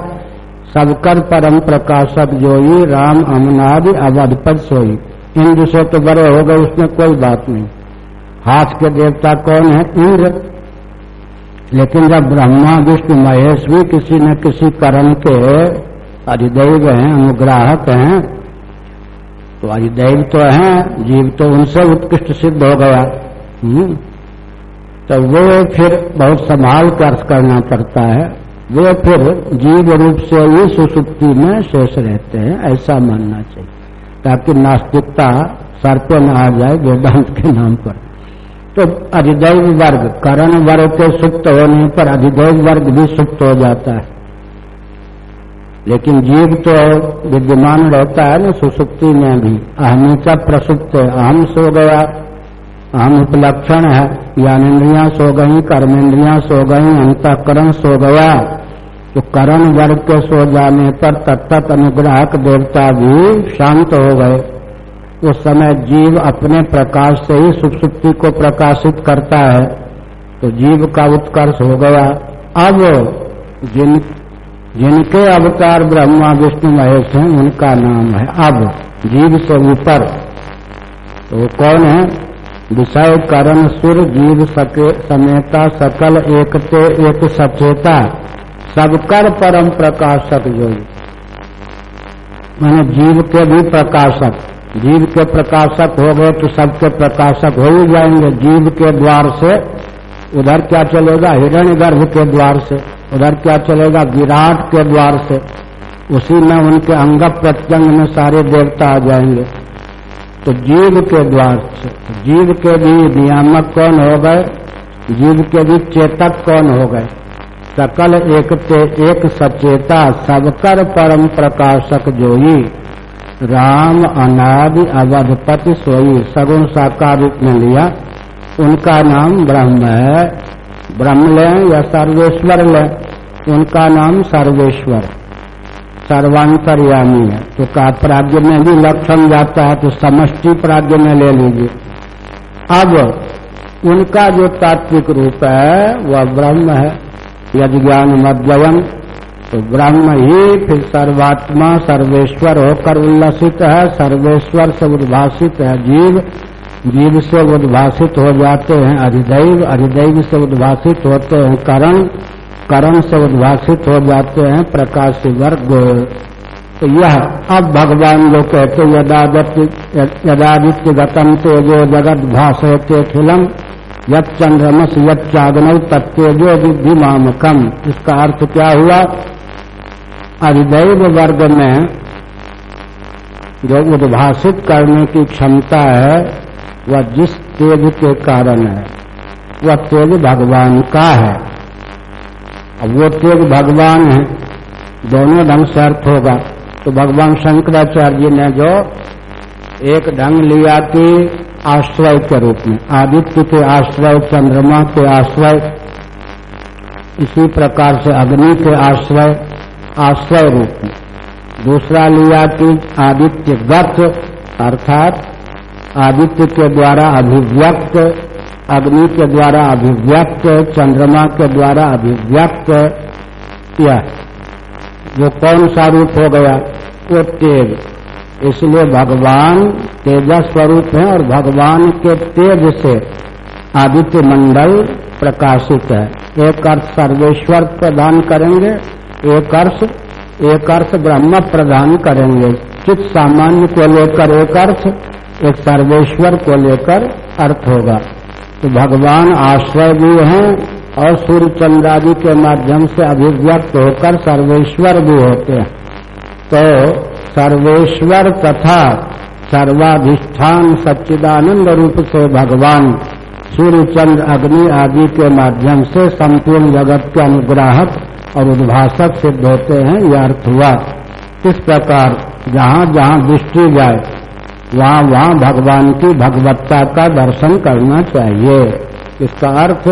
सबकर परम प्रकाशक जोई राम अमनादि अवधपद सोई। इन से तो बड़े हो गए, उसमें कोई बात नहीं। हाथ के देवता कौन है? इंद्र। लेकिन जब ब्रह्मा, विष्णु, महेश भी किसी न किसी कर्म के अधिदैव हैं, अनुग्राहक हैं तो अधिदैव तो हैं, जीव तो उनसे उत्कृष्ट सिद्ध हो गया। हम्म। तो वो फिर बहुत संभाल कर अर्थ करना पड़ता है। वे फिर जीव रूप से ही सुसुप्ति में शेष रहते हैं, ऐसा मानना चाहिए, ताकि नास्तिकता सर पे न आ जाए, वेदांत के नाम पर। तो अधिदैव वर्ग, करण वर्ग के सुप्त होने पर अधिदैव वर्ग भी सुप्त हो जाता है। लेकिन जीव तो विद्यमान रहता है ना, सुसुप्ति में भी। अहमिका प्रसुप्त है? अहम सो गया। अहम उपलक्षण है। ज्ञानेन्द्रियाँ सो गई कर्मेंद्रियाँ सो गई, अंतकरण सो गया। तो करण वर्ग के सो जाने पर तत्त अनुग्राहक देवता भी शांत हो गए। उस समय जीव अपने प्रकाश से ही सुप्ति को प्रकाशित करता है तो जीव का उत्कर्ष हो गया। अब जिन, जिनके अवतार ब्रह्मा, विष्णु, महेश हैं, उनका नाम है। अब जीव से ऊपर तो कौन है? विषय करण सुर, जीव सके, समेता, सकल, एकते, एक सचेता। सबकर परम प्रकाशक जो। मैंने जीव के भी प्रकाशक। जीव के प्रकाशक हो गए तो सबके प्रकाशक हो ही जाएँगे। जीव के द्वार से उधर क्या चलेगा? हिरण्य गर्भ के द्वार से। उधर क्या चलेगा? विराट के द्वार से। उसी में उनके अंग प्रत्यंग में सारे देवता आ जाएँगे। तो जीव के द्वार से। जीव के भी नियामक कौन हो गए? जीव के भी चेतक कौन हो गए? सकल एक एक सचेता, सबकर परम प्रकाशक जोई राम अनादि अवधपति सोई सगुण साकार रूप में लिया। उनका नाम ब्रह्म है। ब्रह्म लें या सर्वेश्वर लें? उनका नाम सर्वेश्वर। सर्वांतरयामी है। तो का प्राज्ञ में भी लक्षण जाता है तो समष्टि प्राज्ञ में ले लीजिए। अब उनका जो तात्विक रूप है, वह ब्रह्म है। यज्ञान ज्ञान मध्यम तो ब्रह्म ही फिर सर्वात्मा सर्वेश्वर होकर उल्लसित है, सर्वेश्वर से उद्भाषित है जीव। जीव से उद्भाषित हो जाते हैं अधिदैव अधिदैव से उद्भाषित होते हैं करण। करण से उद्भाषित हो जाते हैं प्रकाश वर्ग। तो यह, अब भगवान जो कहते यदादित्य गतम तेजो जगत भाषते खिलम यद चंद्रमस यद चागनव तत्तेजो विधिमामकम इसका अर्थ क्या हुआ? अधिदैव वर्ग में जो उद्भाषित करने की क्षमता है, वह जिस तेज के कारण है, वह तेज भगवान का है। अब वो तेज भगवान है, दोनों ढंग से अर्थ होगा। तो भगवान शंकराचार्य जी ने जो एक ढंग लिया कि आश्रय के रूप में, आदित्य के आश्रय, चंद्रमा के आश्रय, इसी प्रकार से अग्नि के आश्रय आश्रय रूप में दूसरा लिया कि आदित्य गत अर्थात आदित्य के द्वारा अभिव्यक्त, अग्नि के द्वारा अभिव्यक्त, चंद्रमा के द्वारा अभिव्यक्त, यह वो कौन सा रूप हो गया? वो तेज। इसलिए भगवान तेजा स्वरूप है और भगवान के तेज से आदित्य मंडल प्रकाशित है। एक अर्थ सर्वेश्वर प्रदान करेंगे एक अर्थ एक अर्थ ब्रह्म प्रदान करेंगे। चित सामान्य को लेकर एक अर्थ एक सर्वेश्वर को लेकर अर्थ होगा। तो भगवान आश्रय भी हैं और सूर्य चंद्रादि के माध्यम से अभिव्यक्त होकर सर्वेश्वर भी होते हैं। तो सर्वेश्वर तथा सर्वाधिष्ठान सच्चिदानंद रूप से भगवान सूर्य चंद्र अग्नि आदि के माध्यम से संपूर्ण जगत के अनुग्राहक और उद्भाषक सिद्ध होते हैं यह अर्थ हुआ। इस प्रकार जहाँ जहाँ दृष्टि जाए, वहाँ वहाँ भगवान की भगवत्ता का दर्शन करना चाहिए। इसका अर्थ,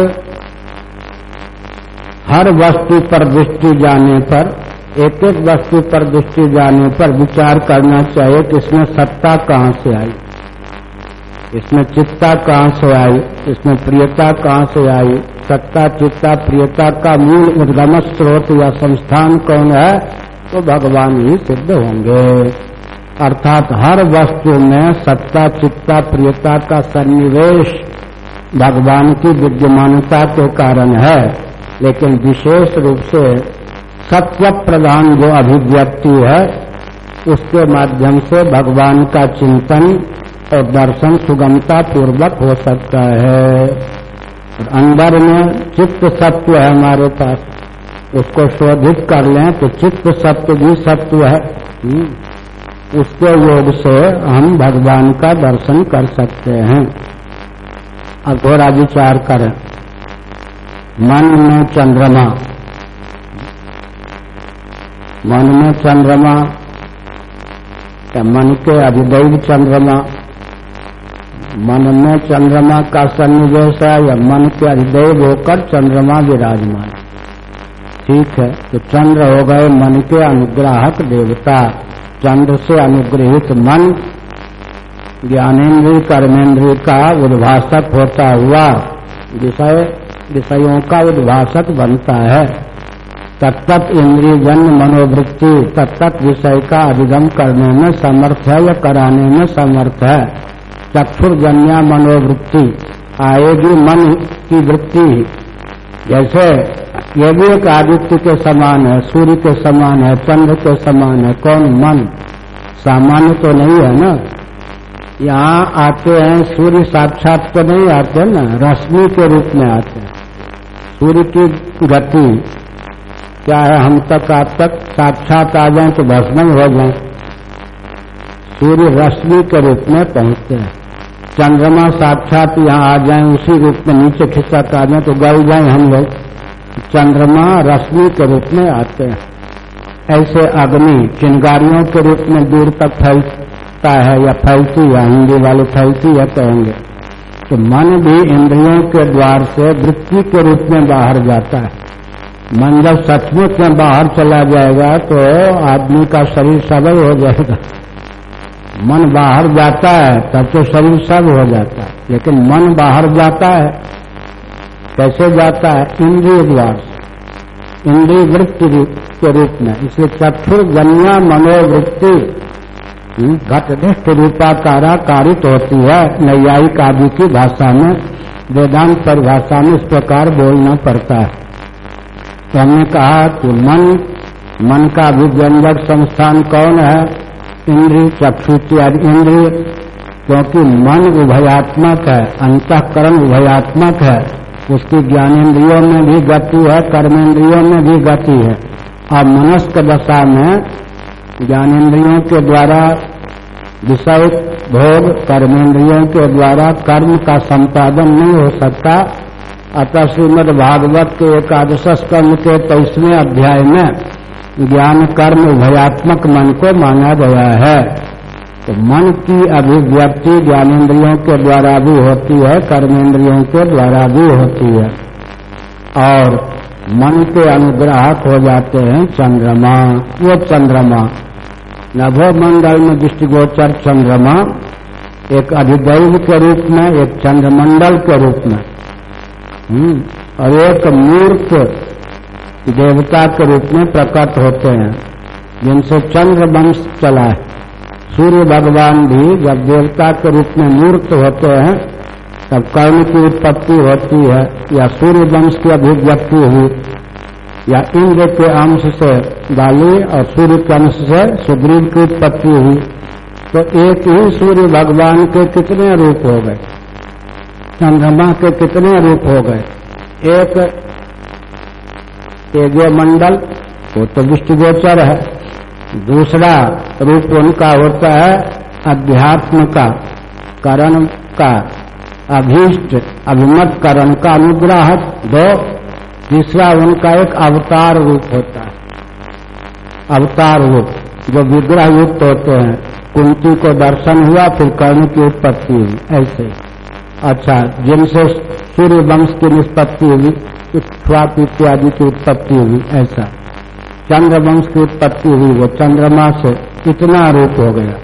हर वस्तु पर दृष्टि जाने पर, एक एक वस्तु पर दृष्टि जाने पर विचार करना चाहिए, कि इसमें सत्ता कहाँ से आई। इसमें चित्ता कहाँ से आई? इसमें प्रियता कहाँ से आई? सत्ता, चित्ता, प्रियता का मूल उद्गम स्रोत या संस्थान कौन है? तो भगवान ही सिद्ध होंगे। अर्थात हर वस्तु में सत्ता, चित्ता, प्रियता का सन्निवेश भगवान की विद्यमानता के कारण है। लेकिन विशेष रूप से सत्व प्रधान जो अभिव्यक्ति है, उसके माध्यम से भगवान का चिंतन और दर्शन सुगमता पूर्वक हो सकता है। और अंदर में चित्त सत्व है हमारे पास। उसको शोधित कर लें तो चित्त सत्व भी सत्व है। हम्म। उसके योग से हम भगवान का दर्शन कर सकते हैं। अब थोड़ा विचार करें। मन में चंद्रमा। मन में चंद्रमा। मन के अधिदैव चंद्रमा। मन में चंद्रमा का सन्निवेश है या मन के अधिदेव होकर चंद्रमा विराजमान ठीक है तो चंद्र हो गए मन के अनुग्राहक देवता। चंद्र से अनुग्रहित मन ज्ञानेन्द्रीय कर्मेंद्रीय का उद्भाषक होता हुआ विषय, विषयों का उद्भाषक बनता है। तत्त इंद्रिय जन्म मनोवृत्ति तत्त विषय का अधिगम करने में समर्थ है या कराने में समर्थ है। चक्षुर्जन्या मनोवृत्ति। आएगी मन की वृत्ति जैसे ये भी एक आदित्य के समान है, सूर्य के समान है, चंद्र के समान है, कौन मन? सामान्य तो नहीं है ना? यहाँ आते हैं, सूर्य साक्षात तो नहीं आते ना, रश्मि के रूप में आते हैं। सूर्य की गति क्या है? हम तक आप तक साक्षात आ जाए तो भस्म हो जाए। सूर्य रश्मि के रूप में पहुँचते हैं। चंद्रमा साक्षात यहाँ आ जाए, उसी रूप में नीचे खिसक आ जाए तो गल जाए हम लोग। चंद्रमा रश्मि के रूप में आते हैं। ऐसे अग्नि चिंगारियों के रूप में दूर तक फैलता है, या फैलती है, हिंदी वाले फैलती है कहेंगे। तो मन भी इंद्रियों के द्वार से वृत्ति के रूप में बाहर जाता है। मन जब सचमुच में बाहर चला जाएगा तो आदमी का शरीर सबल हो जाएगा। मन बाहर जाता है तब तो शरीर सब हो जाता है। लेकिन मन बाहर जाता है कैसे जाता है? इंद्रिय द्वार से। इंद्रिय वृत्ति के रूप में। इसलिए चक्षुर गन्या मनोवृत्ति हम्म, घटनिष्ठ रूपाकारा कारित होती है। नैयायिक आदि की भाषा में वेदांत परिभाषा में इस प्रकार बोलना पड़ता है। तो हमने कहा कि मन मन का अभिव्यंजक संस्थान कौन है? इंद्रिय चक्षु इत्यादि इंद्रिय, क्योंकि मन उभयात्मक है, अंतकरण उभयात्मक है, उसकी ज्ञानेन्द्रियों में भी गति है कर्मेंद्रियों में भी गति है। और मनस्क दशा में ज्ञानेन्द्रियों के द्वारा विषय, भोग कर्मेंद्रियों के द्वारा कर्म का संपादन नहीं हो सकता। अतः श्रीमद भागवत के एकादश कर्म के तेईसवें अध्याय में ज्ञान कर्म उभयात्मक मन को माना गया है। तो मन की अभिव्यक्ति ज्ञानेन्द्रियों के द्वारा भी होती है कर्मेंद्रियों के द्वारा भी होती है। और मन के अनुग्राहक हो जाते हैं चंद्रमा। वो चंद्रमा नभो मंडल में दृष्टिगोचर चंद्रमा एक अधिदैव के रूप में एक चंद्रमंडल के रूप में। हम्म, और एक मूर्त देवता के रूप में प्रकट होते हैं। जिनसे चंद्र वंश चला है। सूर्य भगवान भी जब देवता के रूप में मूर्त होते हैं, तब कर्ण की उत्पत्ति होती है, या सूर्य वंश की अभिव्यक्ति हुई, या इंद्र के अंश से बाली और सूर्य के अंश से सुग्रीव की उत्पत्ति हुई तो एक ही सूर्य भगवान के कितने रूप हो गए? चंद्रमा के कितने रूप हो गए? एक तेजो मंडल वो तो दृष्टिगोचर है। दूसरा रूप उनका होता है अध्यात्म का, करण का। अभीष्ट, अभिमत करण का अनुग्राहक दो। तीसरा उनका एक अवतार रूप होता है। अवतार रूप, जो विग्रह युक्त होते हैं। कुंती को दर्शन हुआ, फिर कर्ण की उत्पत्ति हुई, ऐसे। अच्छा जिनसे सूर्य वंश की निष्पत्ति हुई इक्ष्वाक इत्यादि की उत्पत्ति हुई ऐसा। चंद्र वंश की उत्पत्ति हुई वो चंद्रमा से इतना रूप हो गया।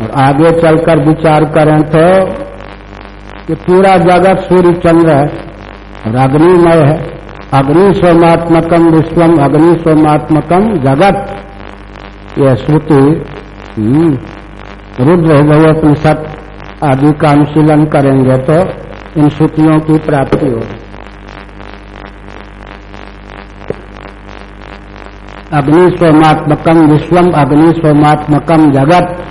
और आगे चलकर विचार करें तो कि पूरा जगत सूर्य चंद्र है और अग्निमय है। अग्नि सोमात्मकम विश्वम अग्नि सोमात्मकम जगत। यह श्रुति हम्म, रुद्र भगवोपनिषद आदि का अनुशीलन करेंगे तो इन श्रुतियों की प्राप्ति होगी। अग्नि स्वमात्मकम विश्वम अग्नि स्वमात्मकम जगत।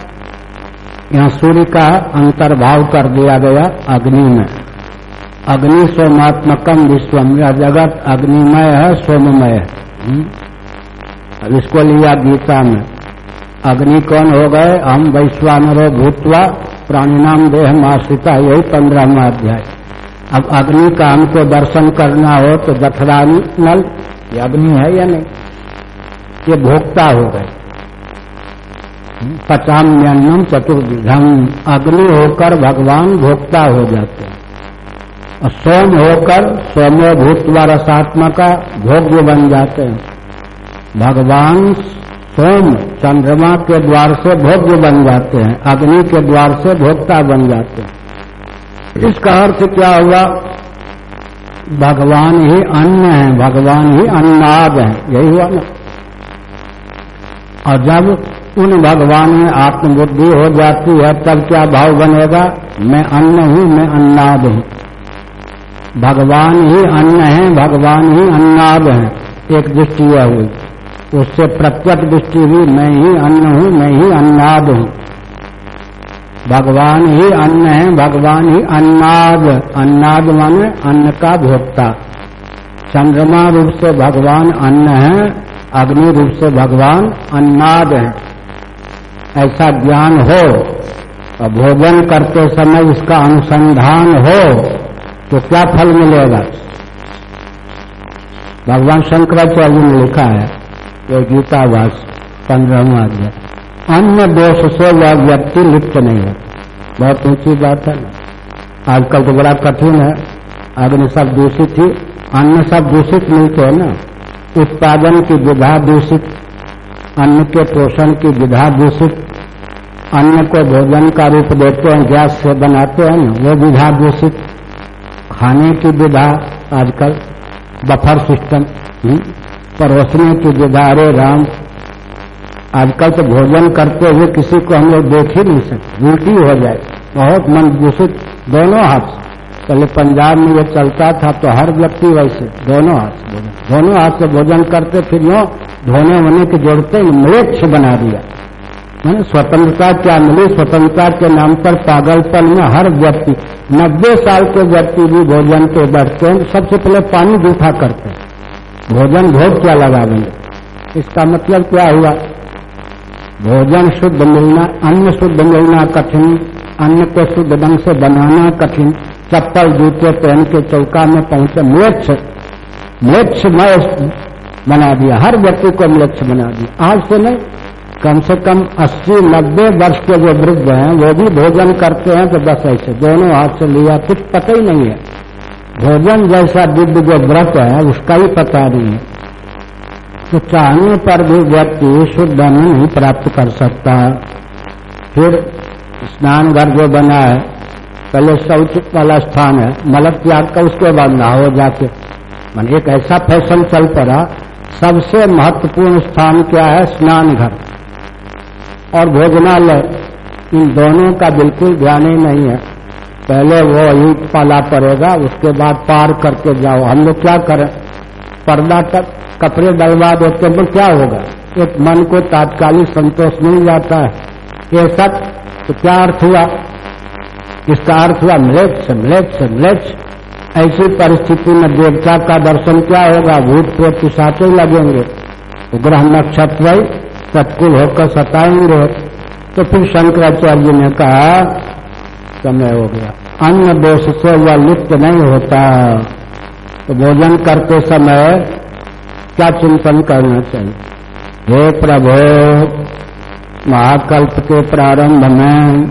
यहाँ सूर्य का अंतर्भाव कर दिया गया अग्नि में। अग्नि स्वमात्मकम विश्वम यह जगत अग्निमय है, सोममय है। हम्म। इसको लिया गीता में। अग्नि कौन हो गए? हम वैश्वानरो भूतवा प्राणिनाम देह माश्रिता यही पंद्रहवा अध्याय। अब अग्नि का हमको दर्शन करना हो तो जठरानी नल, ये अग्नि है या नहीं? ये भोक्ता हो गए। पचाम्यन्नम चतुर्विधम अग्नि होकर भगवान भोक्ता हो जाते हैं। और सोम होकर सोमो भूतवा रसात्मा का भोग्य बन जाते हैं। भगवान सोम चंद्रमा के द्वार से भोग्य बन जाते हैं, अग्नि के द्वार से भोक्ता बन जाते हैं। इसका अर्थ क्या हुआ? भगवान ही अन्न है, भगवान ही अन्नाद है, यही हुआ ना? और जब उन भगवान में आत्मबुद्धि हो जाती है, तब क्या भाव बनेगा? मैं अन्न हूँ, मैं अन्नाद हूँ। भगवान ही अन्न है, भगवान ही अन्नाद है। एक दृष्टि यह हुई। उससे प्रत्यक्ष दृष्टि हुई, मैं ही अन्न हूँ, मैं ही अन्नाद हूँ। भगवान ही अन्न है, भगवान ही अन्नाद। अन्नाद माने अन्न का भोक्ता। चंद्रमा रूप से भगवान अन्न है अग्नि रूप से भगवान अन्नाद है। ऐसा ज्ञान हो और भोजन करते समय इसका अनुसंधान हो तो क्या फल मिलेगा? भगवान शंकराचार्य ने लिखा है वो गीतावास, पंद्रहवा अध्याय। अन्य दोष से वह व्यक्ति लिप्त नहीं होता बहुत ऊँची बात है आजकल तो बड़ा कठिन है। अग्नि सब दूषित ही अन्न सब दूषित मिलते हैं ना। उत्पादन की विधा दूषित अन्न के पोषण की विधा दूषित अन्न को भोजन का रूप देते हैं गैस से बनाते हैं वो विधा दूषित। खाने की विधा आजकल बफर सिस्टम हम्म, परोसने की विधा अरे राम आजकल तो भोजन करते हुए किसी को हम लोग देख ही नहीं सकते उल्टी हो जाए बहुत मन दूषित दोनों हाथ से। पहले पंजाब में ये चलता था तो हर व्यक्ति वैसे, दोनों हाथ से भोजन, दोनों हाथ से भोजन करते, फिर यो धोने होने की ज़रूरत मृक्ष बना दिया। मैंने स्वतंत्रता क्या मिली? स्वतंत्रता के नाम पर पागलपन में हर व्यक्ति, नब्बे साल के व्यक्ति भी भोजन पे बैठते हैं सबसे पहले पानी जूठा करते हैं। भोजन भोग क्या लगा देंगे? इसका मतलब क्या हुआ? भोजन शुद्ध मिलना, अन्न शुद्ध मिलना कठिन, अन्न को शुद्ध ढंग से बनाना कठिन। चप्पल, जूते पहन के चौका में पहुँचे। मोक्ष मोक्ष बना दिया। हर व्यक्ति को मोक्ष बना दिया। आज से नहीं, कम से कम 80-90 वर्ष के जो वृद्ध हैं, वो भी भोजन करते हैं तो बस ऐसे। दोनों हाथ से लिया, कुछ पता ही नहीं है। भोजन जैसा दिव्य जो व्रत है, उसका ही पता नहीं है। तो चाहने पर भी व्यक्ति शुद्ध नहीं प्राप्त कर सकता। फिर स्नान घर जो बना है पहले शौच वाला स्थान है, मलक त्याग का उसके बाद नहाओ जाके। मान एक ऐसा फ़ैशन चल पड़ा, सबसे महत्वपूर्ण स्थान क्या है? स्नान घर और भोजनालय, इन दोनों का बिल्कुल ध्यान ही नहीं है। पहले वो ईट पाला पड़ेगा, उसके बाद पार करके जाओ। हम लोग क्या करें? पर्दा तक, कपड़े डलवा देते तो क्या होगा? एक मन को तात्कालिक संतोष मिल जाता है। ये सब तो क्या अर्थ हुआ? इसका अर्थ हुआ म्लेच्छ म्लेच्छ म्लेच्छ ऐसी परिस्थिति में देवता का दर्शन क्या होगा? भूत प्रेत पिशाचे लगेंगे। ग्रह नक्षत्र तत्कुल होकर सताएँगे। तो फिर शंकराचार्य ने कहा, समय हो गया। अन्य दोष से वह लिप्त नहीं होता। तो भोजन करते समय क्या चिंतन करना चाहिए? हे प्रभो, महाकल्प के प्रारंभ में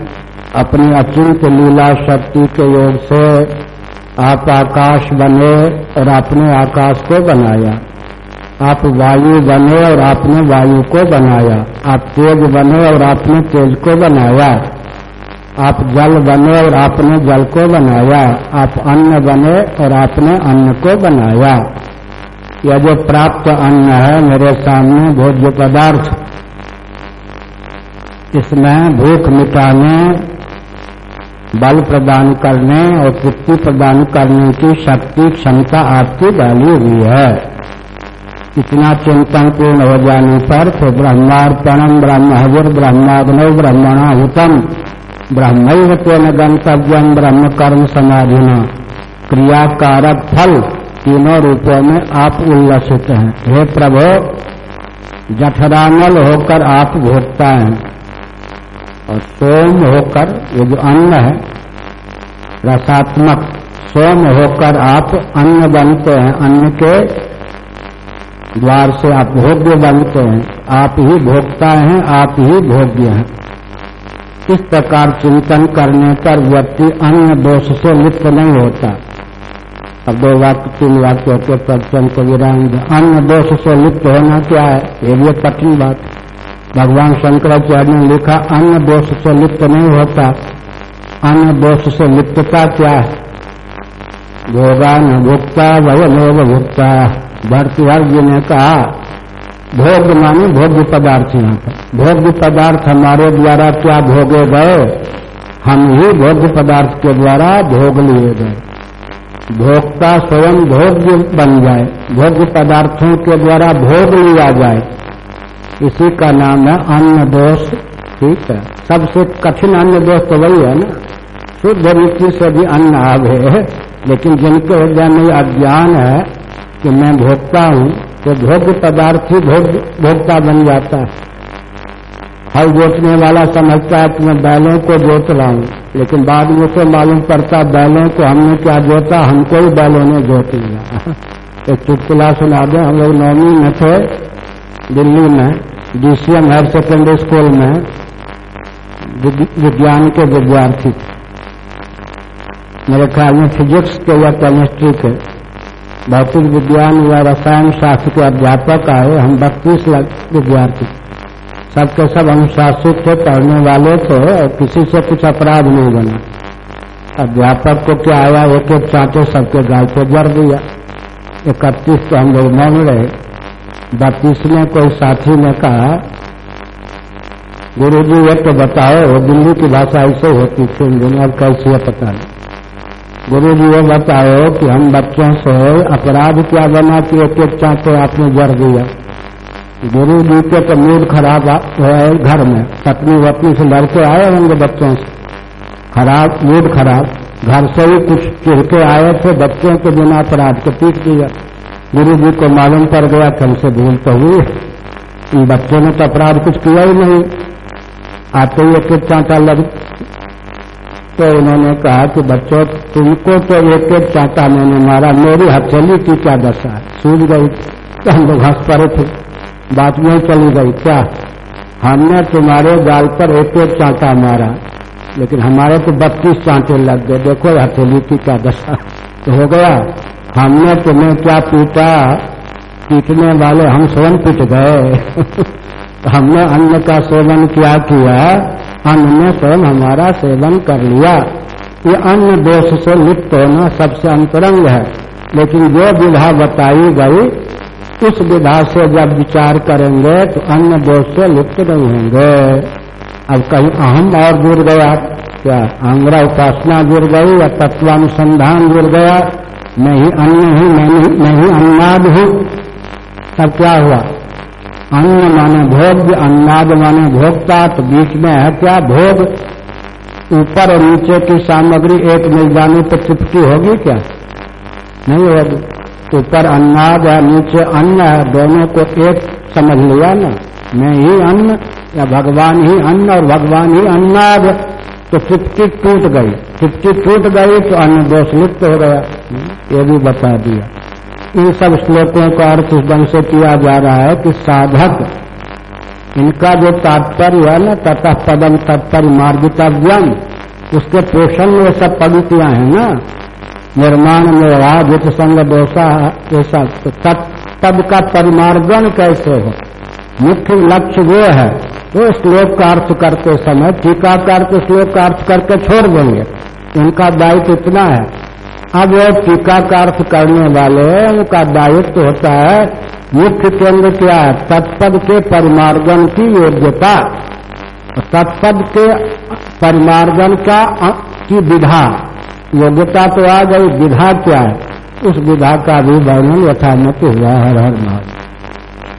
अपनी अचिंत लीला शक्ति के योग से आप आकाश बने और आपने आकाश को बनाया। आप वायु बने और आपने वायु को बनाया। आप तेज बने और आपने तेज को बनाया। आप जल बने और आपने जल को बनाया। आप अन्न बने और आपने अन्न को बनाया। यह जो प्राप्त अन्न है, मेरे सामने भोज्य पदार्थ, इसमें भूख मिटाने बल प्रदान करने और तृप्ति प्रदान करने की शक्ति, क्षमता आपकी डाली हुई है। इतना चिंतन पूर्ण हो जाने पर तो ब्रह्मार्पणम ब्रह्म हजर ब्रह्माग्नव ब्रह्मणाहुतम ब्रह्म तेन गंतव्यम ब्रह्म कर्म समाधिना। क्रियाकारक फल तीनों रूपों में आप उल्लसित हैं। हे प्रभो, जठरामल होकर आप भोगता हैं। और सोम होकर, ये जो अन्न है, रसात्मक, सोम होकर आप अन्न बनते हैं, अन्न के द्वार से आप भोग्य बनते हैं, आप ही भोगता हैं, आप ही भोग्य हैं। इस प्रकार चिंतन करने पर व्यक्ति अन्य दोष से लिप्त नहीं होता। अब दो वाक्य, तीन वाक्य होते प्रवचन को विराम अन्य दोष से लिप्त होना क्या है? ये भी कठिन बात। भगवान शंकराचार्य ने लिखा अन्य दोष से लिप्त नहीं होता। अन्य दोष से लिप्तता क्या है? भोगान भुगता भयनोग भुगता भरतीहर जी ने कहा, भोग माने भोग्य पदार्थ यहाँ पर। भोग्य पदार्थ हमारे द्वारा क्या भोगे गए? हम ही भोग्य पदार्थ के द्वारा भोग लिए गए। भोक्ता स्वयं भोग्य बन जाए। भोग्य पदार्थों के द्वारा भोग लिया जाए। इसी का नाम है अन्न दोष, ठीक है? सबसे कठिन अन्न दोष तो वही है ना? शुद्ध रीति से भी अन्न है, लेकिन जिनके हृदय में अज्ञान है कि मैं भोगता हूँ तो भोग्य पदार्थ ही भोग भोगता बन जाता है। हल जोतने वाला समझता है कि मैं बैलों को जोत रहा हूँ। लेकिन बाद में उसे मालूम पड़ता, बैलों को हमने क्या जोता? हमको ही बैलों ने जोत लिया। एक चुटकुला सुना दे, हम लोग नौवीं में थे दिल्ली में डीसीएम हायर सेकेंडरी स्कूल में विज्ञान के विद्यार्थी। थे मेरे ख्याल में फिजिक्स के या केमिस्ट्री के भौतिक विज्ञान या रसायन शास्त्र के अध्यापक आए हम बत्तीस लाख विद्यार्थी। सबके सब अनुशासित थे, पढ़ने वाले थे, और किसी से कुछ अपराध नहीं बना। अध्यापक को क्या आया एक एक चाटे सबके गाल पे जर दिया। इकतीस तो हम लोग मौन रहे। बत्तीस में कोई साथी ने कहा गुरु जी ये तो बताओ दिल्ली की भाषा ऐसे होती थी, दुनिया कैसी है पता नहीं। गुरु जी ये बताओ कि हम बच्चों से अपराध क्या, बना कि एक एक चाहते आपने जर दिया। गुरु जी के तो मूड खराब है घर में। पत्नी वत्नी से लड़के आए होंगे बच्चों से। खराब, मूड खराब। घर से ही कुछ चिड़के आए थे, बच्चों के बिना अपराध को पीट दिया। गुरु जी को मालूम पड़ गया कि हमसे भूल तो हुई इन बच्चों ने तो अपराध कुछ किया ही नहीं। आते ही एक एक चांटा लग तो उन्होंने कहा कि बच्चों, तुमको तो एक एक चाटा मैंने मारा, मेरी हथेली की क्या दशा सूझ गई। तो हम लोग हंस पड़े थे। बात नहीं चली गई, क्या? हमने तुम्हारे गाल पर एक एक चांटा मारा। लेकिन हमारे तो बत्तीस चांटे लग गए। देखो हथेली की क्या दशा तो हो गया। हमने तुम्हें क्या पीटा? पीटने वाले हम स्वयं पीट गए। हमने अन्न का सेवन क्या किया? अन्न ने स्वयं हमारा सेवन कर लिया। ये अन्न दोष से लिप्त होना सबसे अंतरंग है। लेकिन जो विधा बताई गई, उस विधा से जब विचार करेंगे तो अन्य दोष से लिप्त नहीं होंगे। अब कहीं अहम और जुड़ गया क्या आंग्रा उपासना जुड़ गई, या तत्वानुसंधान जुड़ गया नहीं अन्न हूँ, मैं मैं ही अन्नाद हूँ। तब क्या हुआ? अन्न माने भोग, अन्नाद माने भोगता तो बीच में है क्या भोग? ऊपर और नीचे की सामग्री एक मिल जाने पर चिपकी होगी क्या? नहीं होगी। ऊपर अन्नाद है, नीचे अन्न है, दोनों को एक समझ लिया ना? मैं ही अन्न, या भगवान ही अन्न और भगवान ही अन्नाद। तो चिपकी टूट गई। चिपकी टूट गई तो अन्य दोष लिप्त हो गया। ये भी बता दिया। इन सब श्लोकों का अर्थ इस ढंग से किया जा रहा है कि साधक, इनका जो तात्पर्य है ना तथा पदम तत्पर्य मार्गितव्यम उसके पोषण में सब पंक्तियाँ हैं ना। निर्माण में जित संग दोषा ऐसा तो तब का परिमार्जन कैसे हो? मुख्य लक्ष्य वो है तो श्लोक का अर्थ करते समय, टीकाकार के श्लोक का अर्थ करके छोड़ देंगे। इनका दायित्व इतना है। अब वो टीका का अर्थ करने वाले, उनका दायित्व होता है, मुख्य केंद्र क्या है? तत्पद के परिमार्जन की योग्यता। तत्पद के परिमार्जन का की विधा। योग्यता तो आ गई, विधा क्या है? उस विधा का भी वर्णन यथामत हुआ हर हर महाराज।